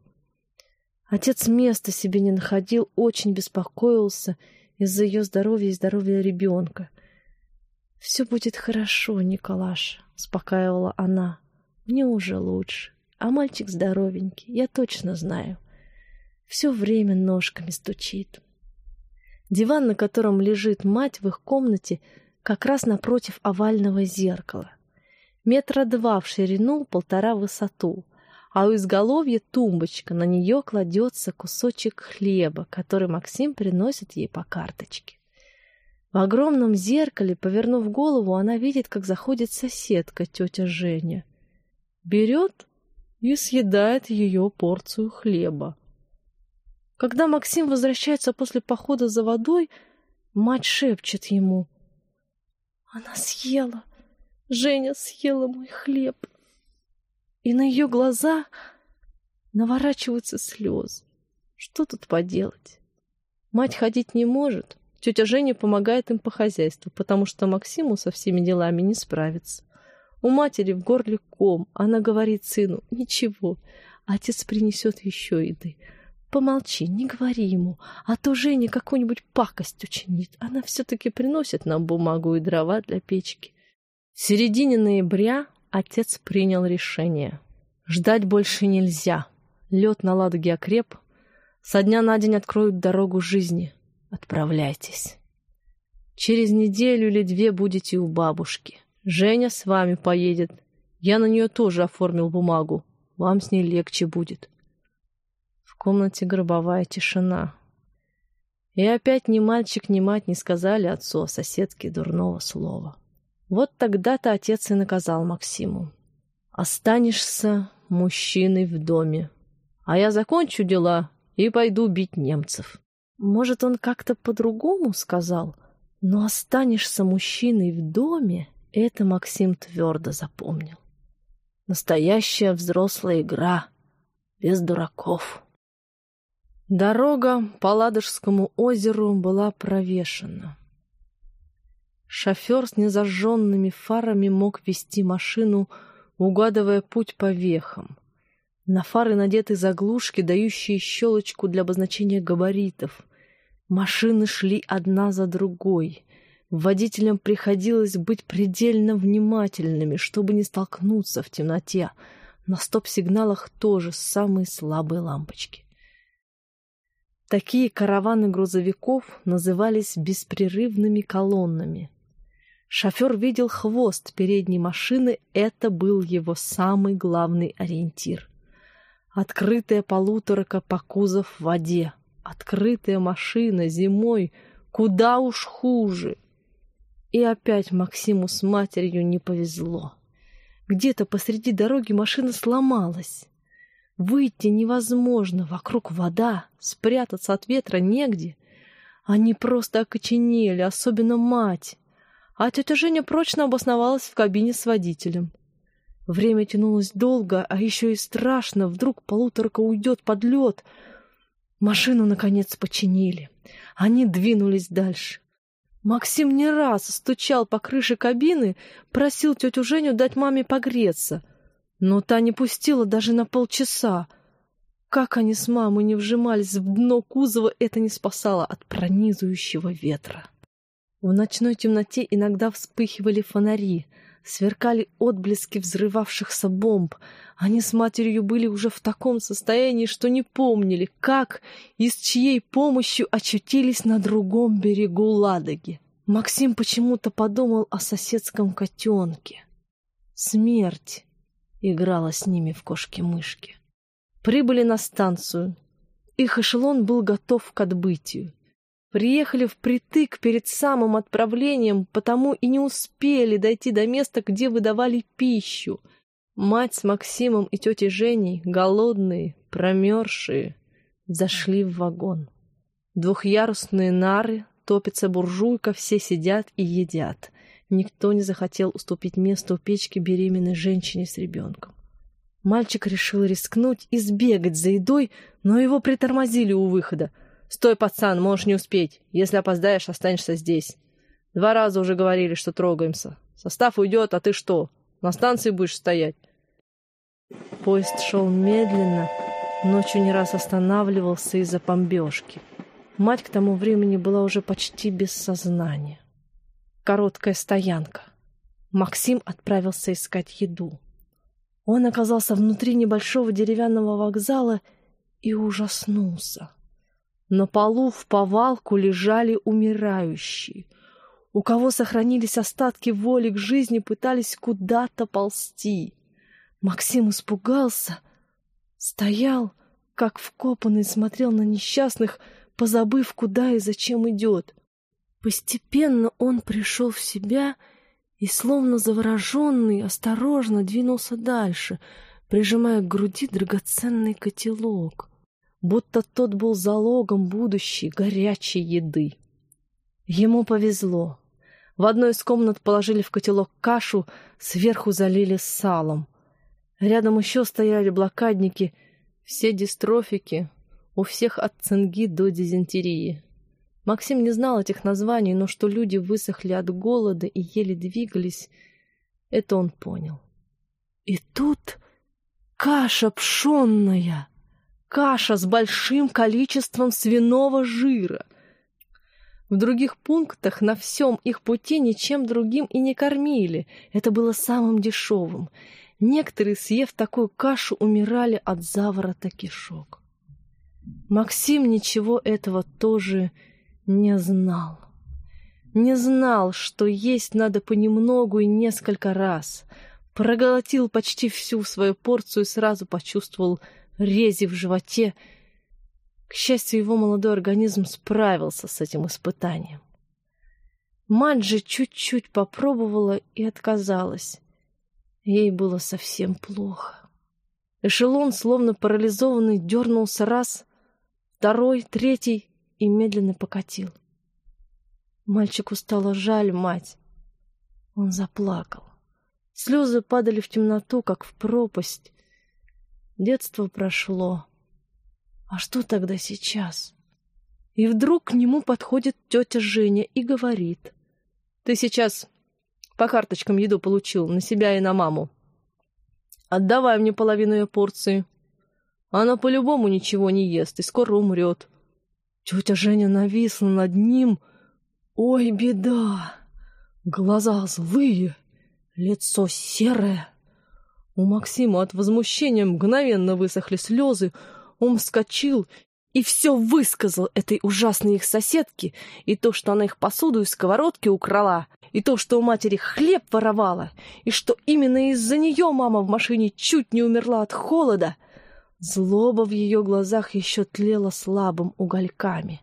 Отец места себе не находил, очень беспокоился из-за ее здоровья и здоровья ребенка. «Все будет хорошо, Николаш», — успокаивала она. «Мне уже лучше. А мальчик здоровенький, я точно знаю. Все время ножками стучит». Диван, на котором лежит мать в их комнате, как раз напротив овального зеркала. Метра два в ширину, полтора в высоту, а у изголовья тумбочка, на нее кладется кусочек хлеба, который Максим приносит ей по карточке. В огромном зеркале, повернув голову, она видит, как заходит соседка, тетя Женя. Берет и съедает ее порцию хлеба. Когда Максим возвращается после похода за водой, мать шепчет ему. «Она съела! Женя съела мой хлеб!» И на ее глаза наворачиваются слезы. Что тут поделать? Мать ходить не может. Тетя Женя помогает им по хозяйству, потому что Максиму со всеми делами не справится. У матери в горле ком. Она говорит сыну «Ничего, отец принесет еще еды». Помолчи, не говори ему, а то Женя какую-нибудь пакость учинит. Она все-таки приносит нам бумагу и дрова для печки. В середине ноября отец принял решение. Ждать больше нельзя. Лед на Ладоге окреп. Со дня на день откроют дорогу жизни. Отправляйтесь. Через неделю или две будете у бабушки. Женя с вами поедет. Я на нее тоже оформил бумагу. Вам с ней легче будет. В комнате гробовая тишина. И опять ни мальчик, ни мать не сказали отцу о соседке дурного слова. Вот тогда-то отец и наказал Максиму. «Останешься мужчиной в доме, а я закончу дела и пойду бить немцев». Может, он как-то по-другому сказал, но останешься мужчиной в доме это Максим твердо запомнил. Настоящая взрослая игра, без дураков. Дорога по Ладожскому озеру была провешена. Шофер с незажженными фарами мог вести машину, угадывая путь по вехам. На фары надеты заглушки, дающие щелочку для обозначения габаритов. Машины шли одна за другой. Водителям приходилось быть предельно внимательными, чтобы не столкнуться в темноте. На стоп-сигналах тоже самые слабые лампочки. Такие караваны грузовиков назывались беспрерывными колоннами. Шофер видел хвост передней машины, это был его самый главный ориентир. Открытая полуторка по кузов в воде, открытая машина зимой, куда уж хуже — и опять Максиму с матерью не повезло. Где-то посреди дороги машина сломалась. Выйти невозможно, вокруг вода, спрятаться от ветра негде. Они просто окоченели, особенно мать. А тетя Женя прочно обосновалась в кабине с водителем. Время тянулось долго, а еще и страшно. Вдруг полуторка уйдет под лед. Машину, наконец, починили. Они двинулись дальше. Максим не раз стучал по крыше кабины, просил тетю Женю дать маме погреться, но та не пустила даже на полчаса. Как они с мамой не вжимались в дно кузова, это не спасало от пронизывающего ветра. В ночной темноте иногда вспыхивали фонари, сверкали отблески взрывавшихся бомб. Они с матерью были уже в таком состоянии, что не помнили, как и с чьей помощью очутились на другом берегу Ладоги. Максим почему-то подумал о соседском котенке. Смерть играла с ними в кошки-мышки. Прибыли на станцию. Их эшелон был готов к отбытию. Приехали впритык перед самым отправлением, потому и не успели дойти до места, где выдавали пищу. Мать с Максимом и тетей Женей, голодные, промерзшие, зашли в вагон. Двухъярусные нары Топится буржуйка, все сидят и едят. Никто не захотел уступить место у печки беременной женщине с ребенком. Мальчик решил рискнуть и сбегать за едой, но его притормозили у выхода. «Стой, пацан, можешь не успеть. Если опоздаешь, останешься здесь. Два раза уже говорили, что трогаемся. Состав уйдет, а ты что? На станции будешь стоять?» Поезд шел медленно, ночью не раз останавливался из-за помбежки. Мать к тому времени была уже почти без сознания. Короткая стоянка. Максим отправился искать еду. Он оказался внутри небольшого деревянного вокзала и ужаснулся. На полу в повалку лежали умирающие. У кого сохранились остатки воли к жизни, пытались куда-то ползти. Максим испугался, стоял, как вкопанный, смотрел на несчастных, позабыв, куда и зачем идет. Постепенно он пришел в себя и, словно завороженный, осторожно двинулся дальше, прижимая к груди драгоценный котелок, будто тот был залогом будущей горячей еды. Ему повезло. В одной из комнат положили в котелок кашу, сверху залили салом. Рядом еще стояли блокадники, все дистрофики, у всех от цинги до дизентерии. Максим не знал этих названий, но что люди высохли от голода и еле двигались, это он понял. И тут каша пшенная, каша с большим количеством свиного жира — в других пунктах на всем их пути ничем другим и не кормили. Это было самым дешевым. Некоторые, съев такую кашу, умирали от заворота кишок. Максим ничего этого тоже не знал. Не знал, что есть надо понемногу и несколько раз. Проглотил почти всю свою порцию и сразу почувствовал рези в животе, к счастью, его молодой организм справился с этим испытанием. Мать же чуть-чуть попробовала и отказалась. Ей было совсем плохо. Эшелон, словно парализованный, дернулся раз, второй, третий и медленно покатил. Мальчику стало жаль мать. Он заплакал. Слезы падали в темноту, как в пропасть. Детство прошло. А что тогда сейчас? И вдруг к нему подходит тетя Женя и говорит. Ты сейчас по карточкам еду получил на себя и на маму. Отдавай мне половину ее порции. Она по-любому ничего не ест и скоро умрет. Тетя Женя нависла над ним. Ой, беда! Глаза злые, лицо серое. У Максима от возмущения мгновенно высохли слезы, он вскочил и все высказал этой ужасной их соседке, и то, что она их посуду из сковородки украла, и то, что у матери хлеб воровала, и что именно из-за нее мама в машине чуть не умерла от холода. Злоба в ее глазах еще тлела слабым угольками.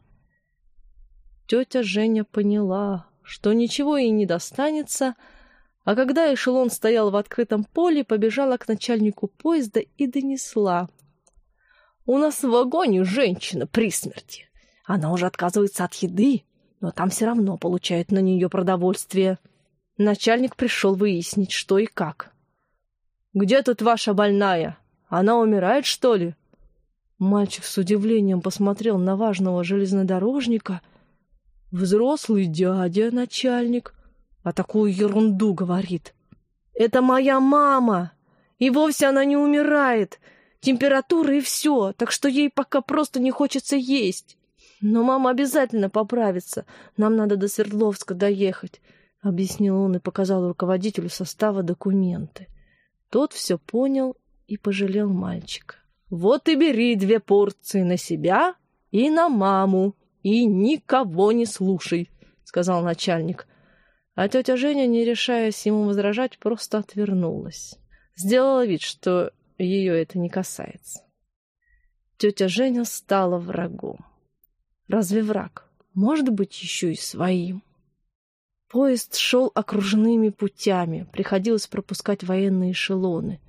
Тетя Женя поняла, что ничего ей не достанется, а когда эшелон стоял в открытом поле, побежала к начальнику поезда и донесла — у нас в вагоне женщина при смерти. Она уже отказывается от еды, но там все равно получают на нее продовольствие. Начальник пришел выяснить, что и как. «Где тут ваша больная? Она умирает, что ли?» Мальчик с удивлением посмотрел на важного железнодорожника. «Взрослый дядя, начальник, а такую ерунду говорит. Это моя мама, и вовсе она не умирает температура и все, так что ей пока просто не хочется есть. Но мама обязательно поправится. Нам надо до Свердловска доехать, — объяснил он и показал руководителю состава документы. Тот все понял и пожалел мальчика. Вот и бери две порции на себя и на маму, и никого не слушай, — сказал начальник. А тетя Женя, не решаясь ему возражать, просто отвернулась. Сделала вид, что ее это не касается. Тетя Женя стала врагом. Разве враг может быть еще и своим? Поезд шел окружными путями, приходилось пропускать военные эшелоны.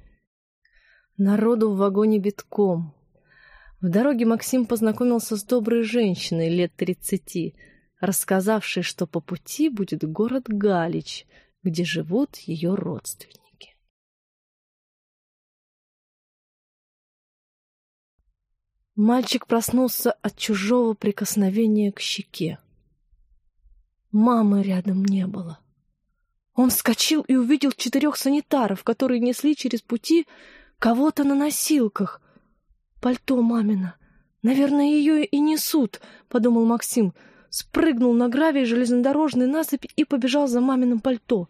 Народу в вагоне битком. В дороге Максим познакомился с доброй женщиной лет тридцати, рассказавшей, что по пути будет город Галич, где живут ее родственники. Мальчик проснулся от чужого прикосновения к щеке. Мамы рядом не было. Он вскочил и увидел четырех санитаров, которые несли через пути кого-то на носилках. Пальто мамина. Наверное, ее и несут, подумал Максим. Спрыгнул на гравий железнодорожной насыпи и побежал за маминым пальто.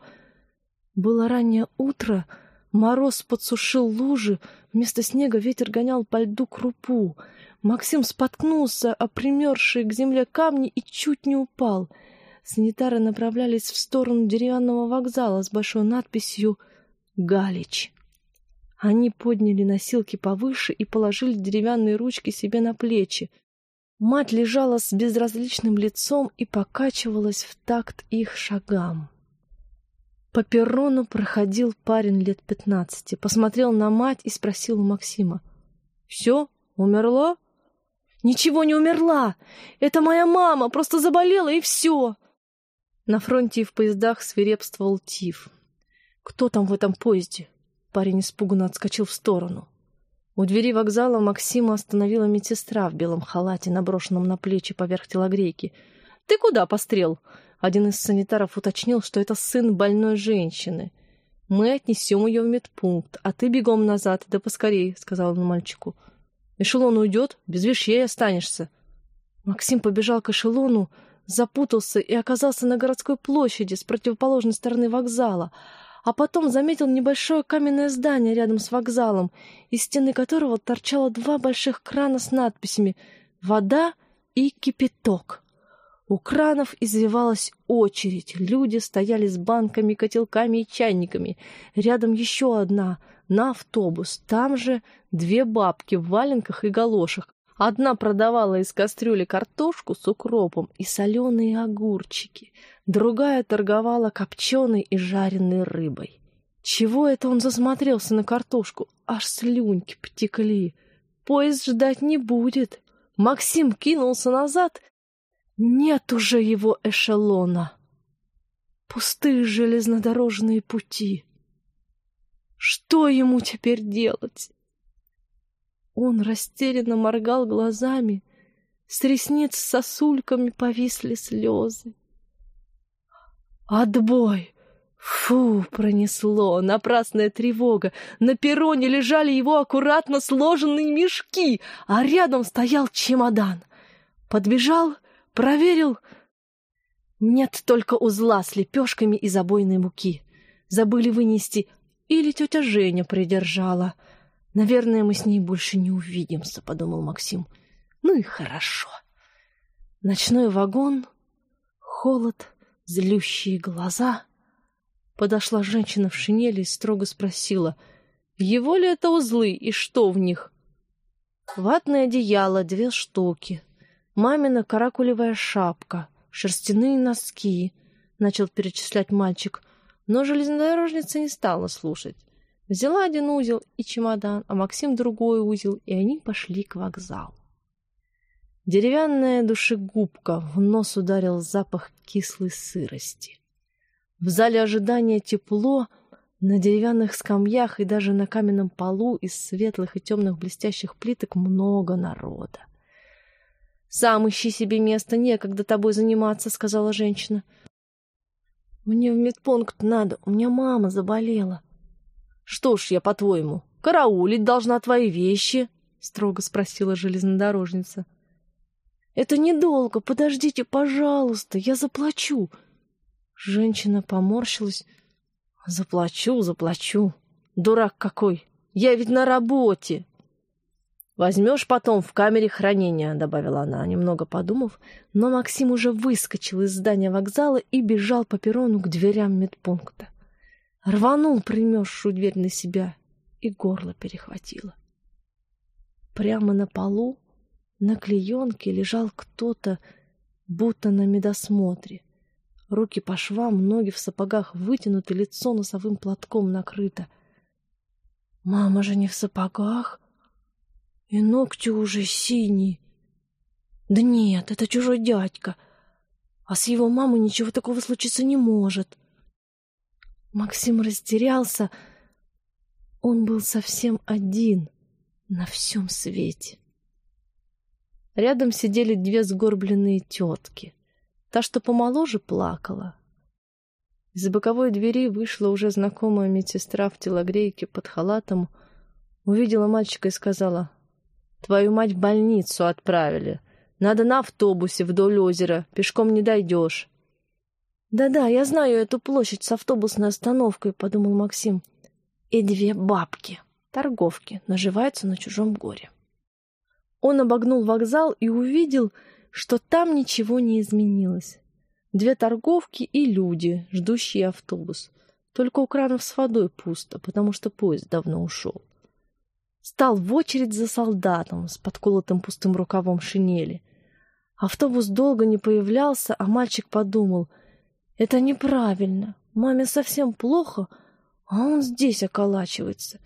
Было раннее утро, мороз подсушил лужи, вместо снега ветер гонял по льду крупу — Максим споткнулся о примерзшие к земле камни и чуть не упал. Санитары направлялись в сторону деревянного вокзала с большой надписью «Галич». Они подняли носилки повыше и положили деревянные ручки себе на плечи. Мать лежала с безразличным лицом и покачивалась в такт их шагам. По перрону проходил парень лет пятнадцати, посмотрел на мать и спросил у Максима. «Все? Умерла?» «Ничего не умерла! Это моя мама, просто заболела и все!» На фронте и в поездах свирепствовал тиф. «Кто там в этом поезде?» Парень испуганно отскочил в сторону. У двери вокзала Максима остановила медсестра в белом халате, наброшенном на плечи поверх телогрейки. «Ты куда, пострел?» Один из санитаров уточнил, что это сын больной женщины. «Мы отнесем ее в медпункт, а ты бегом назад, да поскорей», — сказал он мальчику. «Эшелон уйдет, без вещей останешься». Максим побежал к эшелону, запутался и оказался на городской площади с противоположной стороны вокзала, а потом заметил небольшое каменное здание рядом с вокзалом, из стены которого торчало два больших крана с надписями «Вода» и «Кипяток». У кранов извивалась очередь. Люди стояли с банками, котелками и чайниками. Рядом еще одна, на автобус. Там же две бабки в валенках и галошах. Одна продавала из кастрюли картошку с укропом и соленые огурчики. Другая торговала копченой и жареной рыбой. Чего это он засмотрелся на картошку? Аж слюнки потекли. Поезд ждать не будет. Максим кинулся назад нет уже его эшелона. Пустые железнодорожные пути. Что ему теперь делать? Он растерянно моргал глазами, с ресниц сосульками повисли слезы. Отбой! Фу, пронесло, напрасная тревога. На перроне лежали его аккуратно сложенные мешки, а рядом стоял чемодан. Подбежал Проверил. Нет только узла с лепешками из обойной муки. Забыли вынести. Или тетя Женя придержала. Наверное, мы с ней больше не увидимся, подумал Максим. Ну и хорошо. Ночной вагон, холод, злющие глаза. Подошла женщина в шинели и строго спросила, его ли это узлы и что в них? Ватное одеяло, две штуки, Мамина каракулевая шапка, шерстяные носки, — начал перечислять мальчик, но железнодорожница не стала слушать. Взяла один узел и чемодан, а Максим другой узел, и они пошли к вокзалу. Деревянная душегубка в нос ударил запах кислой сырости. В зале ожидания тепло, на деревянных скамьях и даже на каменном полу из светлых и темных блестящих плиток много народа. «Сам ищи себе место, некогда тобой заниматься», — сказала женщина. «Мне в медпункт надо, у меня мама заболела». «Что ж я, по-твоему, караулить должна твои вещи?» — строго спросила железнодорожница. «Это недолго, подождите, пожалуйста, я заплачу». Женщина поморщилась. «Заплачу, заплачу. Дурак какой! Я ведь на работе!» «Возьмешь потом в камере хранения», — добавила она, немного подумав, но Максим уже выскочил из здания вокзала и бежал по перрону к дверям медпункта. Рванул примерзшую дверь на себя, и горло перехватило. Прямо на полу, на клеенке, лежал кто-то, будто на медосмотре. Руки по швам, ноги в сапогах вытянуты, лицо носовым платком накрыто. «Мама же не в сапогах!» И ногти уже синие. Да нет, это чужой дядька. А с его мамой ничего такого случиться не может. Максим растерялся. Он был совсем один на всем свете. Рядом сидели две сгорбленные тетки. Та, что помоложе, плакала. Из боковой двери вышла уже знакомая медсестра в телогрейке под халатом, увидела мальчика и сказала Твою мать в больницу отправили. Надо на автобусе вдоль озера. Пешком не дойдешь. «Да-да, я знаю эту площадь с автобусной остановкой», — подумал Максим. «И две бабки, торговки, наживаются на чужом горе». Он обогнул вокзал и увидел, что там ничего не изменилось. Две торговки и люди, ждущие автобус. Только у кранов с водой пусто, потому что поезд давно ушел стал в очередь за солдатом с подколотым пустым рукавом шинели. Автобус долго не появлялся, а мальчик подумал, это неправильно. Маме совсем плохо, а он здесь околачивается.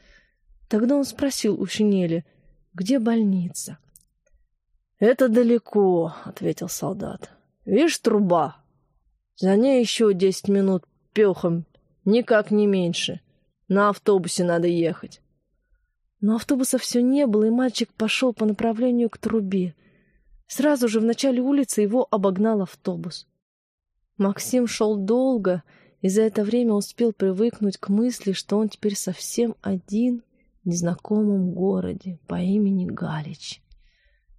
Тогда он спросил у Шинели, где больница. «Это далеко», — ответил солдат. «Видишь, труба? За ней еще десять минут пехом, никак не меньше. На автобусе надо ехать». Но автобуса все не было, и мальчик пошел по направлению к трубе. Сразу же в начале улицы его обогнал автобус. Максим шел долго, и за это время успел привыкнуть к мысли, что он теперь совсем один в незнакомом городе по имени Галич.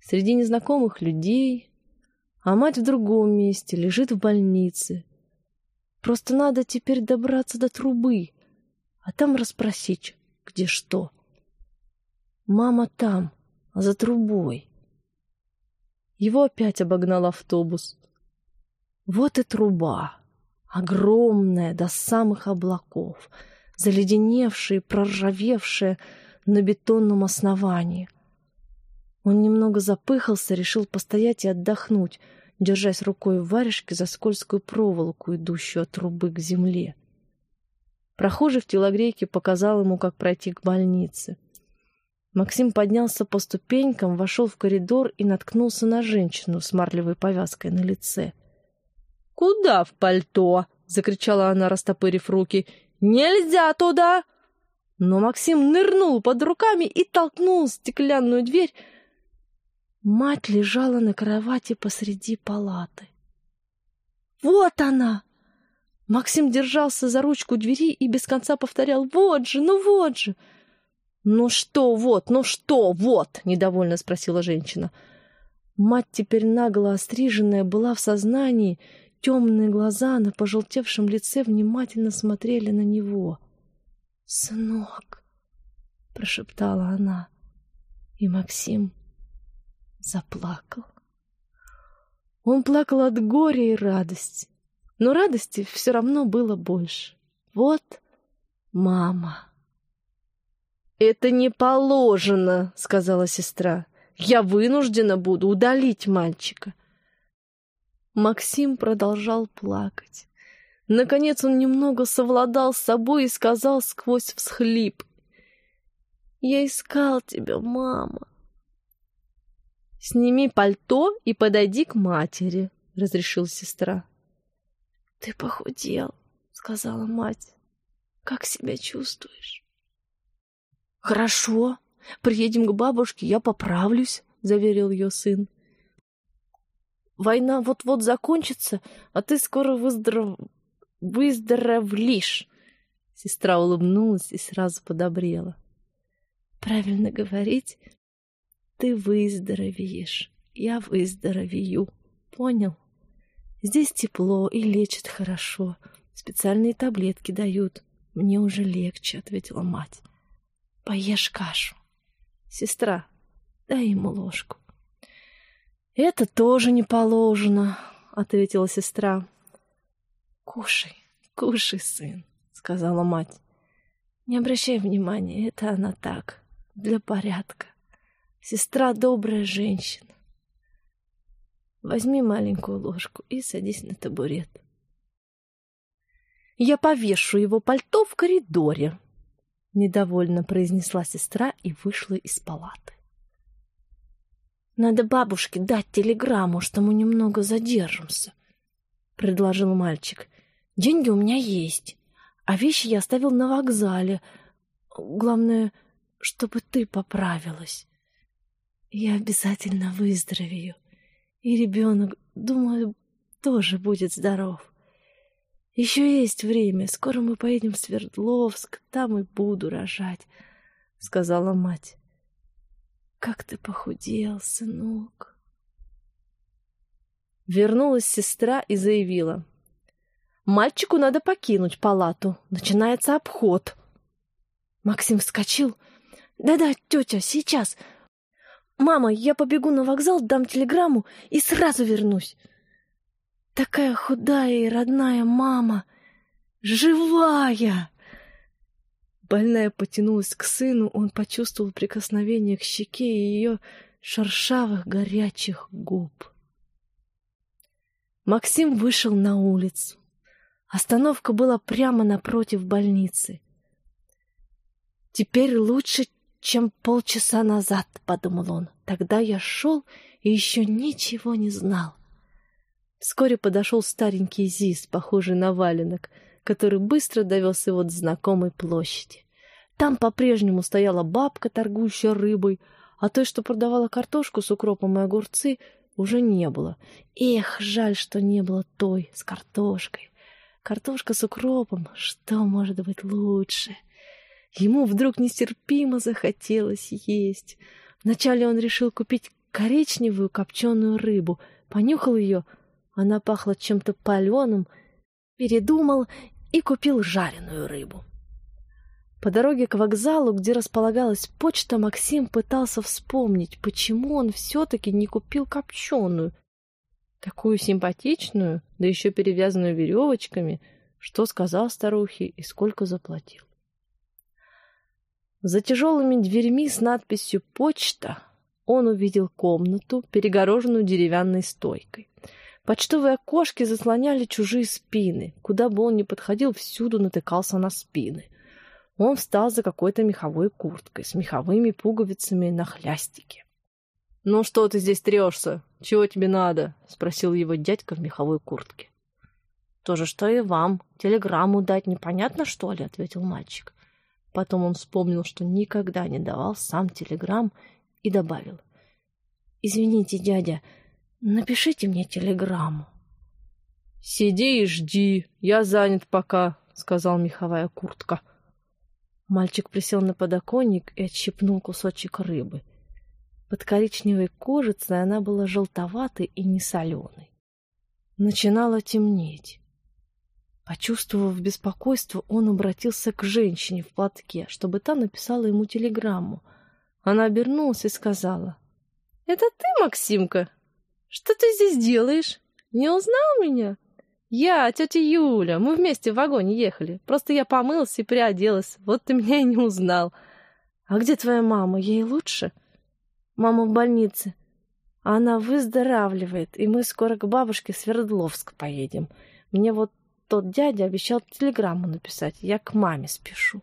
Среди незнакомых людей, а мать в другом месте, лежит в больнице. Просто надо теперь добраться до трубы, а там расспросить, где что. Мама там, а за трубой. Его опять обогнал автобус. Вот и труба, огромная до самых облаков, заледеневшая и проржавевшая на бетонном основании. Он немного запыхался, решил постоять и отдохнуть, держась рукой в варежке за скользкую проволоку, идущую от трубы к земле. Прохожий в телогрейке показал ему, как пройти к больнице — Максим поднялся по ступенькам, вошел в коридор и наткнулся на женщину с марлевой повязкой на лице. «Куда в пальто?» — закричала она, растопырив руки. «Нельзя туда!» Но Максим нырнул под руками и толкнул стеклянную дверь. Мать лежала на кровати посреди палаты. «Вот она!» Максим держался за ручку двери и без конца повторял «Вот же, ну вот же!» «Ну что вот, ну что вот?» — недовольно спросила женщина. Мать, теперь нагло остриженная, была в сознании, темные глаза на пожелтевшем лице внимательно смотрели на него. «Сынок!» — прошептала она, и Максим заплакал. Он плакал от горя и радости, но радости все равно было больше. Вот мама. «Это не положено», — сказала сестра. «Я вынуждена буду удалить мальчика». Максим продолжал плакать. Наконец он немного совладал с собой и сказал сквозь всхлип. «Я искал тебя, мама». «Сними пальто и подойди к матери», — разрешила сестра. «Ты похудел», — сказала мать. «Как себя чувствуешь?» «Хорошо, приедем к бабушке, я поправлюсь», — заверил ее сын. «Война вот-вот закончится, а ты скоро выздоров... выздоровлишь». Сестра улыбнулась и сразу подобрела. «Правильно говорить, ты выздоровеешь, я выздоровею. Понял? Здесь тепло и лечат хорошо. Специальные таблетки дают. Мне уже легче», — ответила мать. Поешь кашу. Сестра, дай ему ложку. Это тоже не положено, ответила сестра. Кушай, кушай, сын, сказала мать. Не обращай внимания, это она так, для порядка. Сестра добрая женщина. Возьми маленькую ложку и садись на табурет. Я повешу его пальто в коридоре, — недовольно произнесла сестра и вышла из палаты. «Надо бабушке дать телеграмму, что мы немного задержимся», — предложил мальчик. «Деньги у меня есть, а вещи я оставил на вокзале. Главное, чтобы ты поправилась. Я обязательно выздоровею, и ребенок, думаю, тоже будет здоров. Еще есть время. Скоро мы поедем в Свердловск, там и буду рожать, — сказала мать. Как ты похудел, сынок. Вернулась сестра и заявила. Мальчику надо покинуть палату. Начинается обход. Максим вскочил. Да-да, тетя, сейчас. Мама, я побегу на вокзал, дам телеграмму и сразу вернусь. Такая худая и родная мама. Живая! Больная потянулась к сыну, он почувствовал прикосновение к щеке и ее шершавых горячих губ. Максим вышел на улицу. Остановка была прямо напротив больницы. «Теперь лучше, чем полчаса назад», — подумал он. «Тогда я шел и еще ничего не знал». Вскоре подошел старенький ЗИС, похожий на валенок, который быстро довез его до знакомой площади. Там по-прежнему стояла бабка, торгующая рыбой, а той, что продавала картошку с укропом и огурцы, уже не было. Эх, жаль, что не было той с картошкой. Картошка с укропом, что может быть лучше? Ему вдруг нестерпимо захотелось есть. Вначале он решил купить коричневую копченую рыбу, понюхал ее, она пахла чем-то паленым, передумал и купил жареную рыбу. По дороге к вокзалу, где располагалась почта, Максим пытался вспомнить, почему он все-таки не купил копченую. Такую симпатичную, да еще перевязанную веревочками, что сказал старухе и сколько заплатил. За тяжелыми дверьми с надписью «Почта» он увидел комнату, перегороженную деревянной стойкой. Почтовые окошки заслоняли чужие спины. Куда бы он ни подходил, всюду натыкался на спины — он встал за какой-то меховой курткой с меховыми пуговицами на хлястике. «Ну что ты здесь трешься? Чего тебе надо?» — спросил его дядька в меховой куртке. «То же, что и вам. Телеграмму дать непонятно, что ли?» — ответил мальчик. Потом он вспомнил, что никогда не давал сам телеграмм, и добавил. «Извините, дядя, напишите мне телеграмму». «Сиди и жди, я занят пока», — сказал меховая куртка. Мальчик присел на подоконник и отщипнул кусочек рыбы. Под коричневой кожицей она была желтоватой и несоленой. Начинало темнеть. Почувствовав беспокойство, он обратился к женщине в платке, чтобы та написала ему телеграмму. Она обернулась и сказала. — Это ты, Максимка? Что ты здесь делаешь? Не узнал меня? — «Я, тетя Юля, мы вместе в вагоне ехали. Просто я помылась и приоделась. Вот ты меня и не узнал. А где твоя мама? Ей лучше?» «Мама в больнице. Она выздоравливает, и мы скоро к бабушке Свердловск поедем. Мне вот тот дядя обещал телеграмму написать. Я к маме спешу».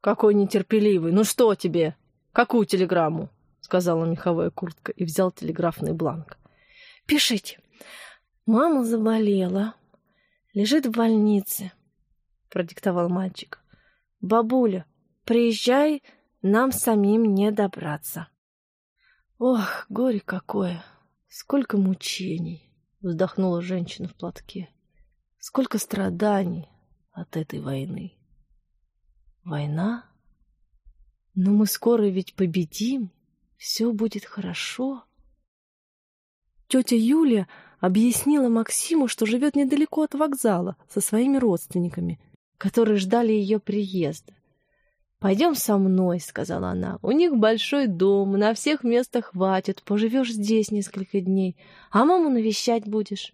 «Какой нетерпеливый! Ну что тебе? Какую телеграмму?» — сказала меховая куртка и взял телеграфный бланк. «Пишите. Мама заболела. Лежит в больнице, — продиктовал мальчик. Бабуля, приезжай, нам самим не добраться. Ох, горе какое! Сколько мучений! — вздохнула женщина в платке. Сколько страданий от этой войны. Война? Но мы скоро ведь победим, все будет хорошо. Тетя Юля объяснила Максиму, что живет недалеко от вокзала со своими родственниками, которые ждали ее приезда. «Пойдем со мной», — сказала она. «У них большой дом, на всех местах хватит, поживешь здесь несколько дней, а маму навещать будешь».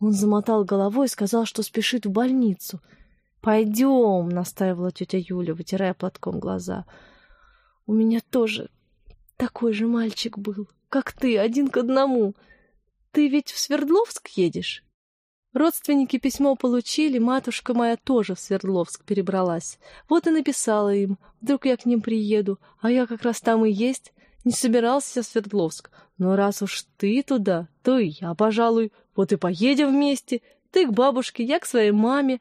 Он замотал головой и сказал, что спешит в больницу. «Пойдем», — настаивала тетя Юля, вытирая платком глаза. «У меня тоже такой же мальчик был, как ты, один к одному. Ты ведь в Свердловск едешь? Родственники письмо получили, матушка моя тоже в Свердловск перебралась. Вот и написала им, вдруг я к ним приеду, а я как раз там и есть. Не собирался в Свердловск, но раз уж ты туда, то и я, пожалуй. Вот и поедем вместе. Ты к бабушке, я к своей маме.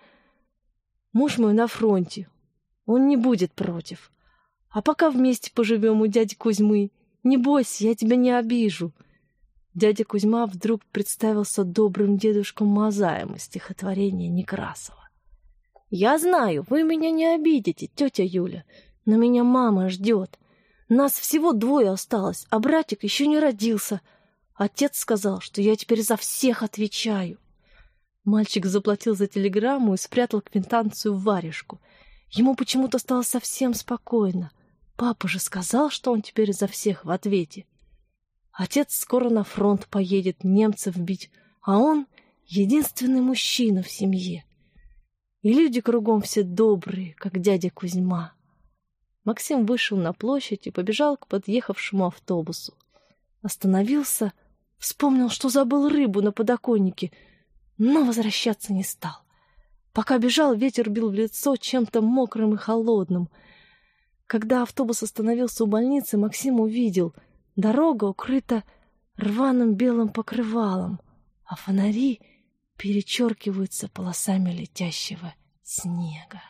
Муж мой на фронте, он не будет против. А пока вместе поживем у дяди Кузьмы. Не бойся, я тебя не обижу. Дядя Кузьма вдруг представился добрым дедушком Мазаем из стихотворения Некрасова. «Я знаю, вы меня не обидите, тетя Юля, но меня мама ждет. Нас всего двое осталось, а братик еще не родился. Отец сказал, что я теперь за всех отвечаю». Мальчик заплатил за телеграмму и спрятал квитанцию в варежку. Ему почему-то стало совсем спокойно. Папа же сказал, что он теперь за всех в ответе. Отец скоро на фронт поедет немцев бить, а он — единственный мужчина в семье. И люди кругом все добрые, как дядя Кузьма. Максим вышел на площадь и побежал к подъехавшему автобусу. Остановился, вспомнил, что забыл рыбу на подоконнике, но возвращаться не стал. Пока бежал, ветер бил в лицо чем-то мокрым и холодным. Когда автобус остановился у больницы, Максим увидел — дорога укрыта рваным белым покрывалом, а фонари перечеркиваются полосами летящего снега.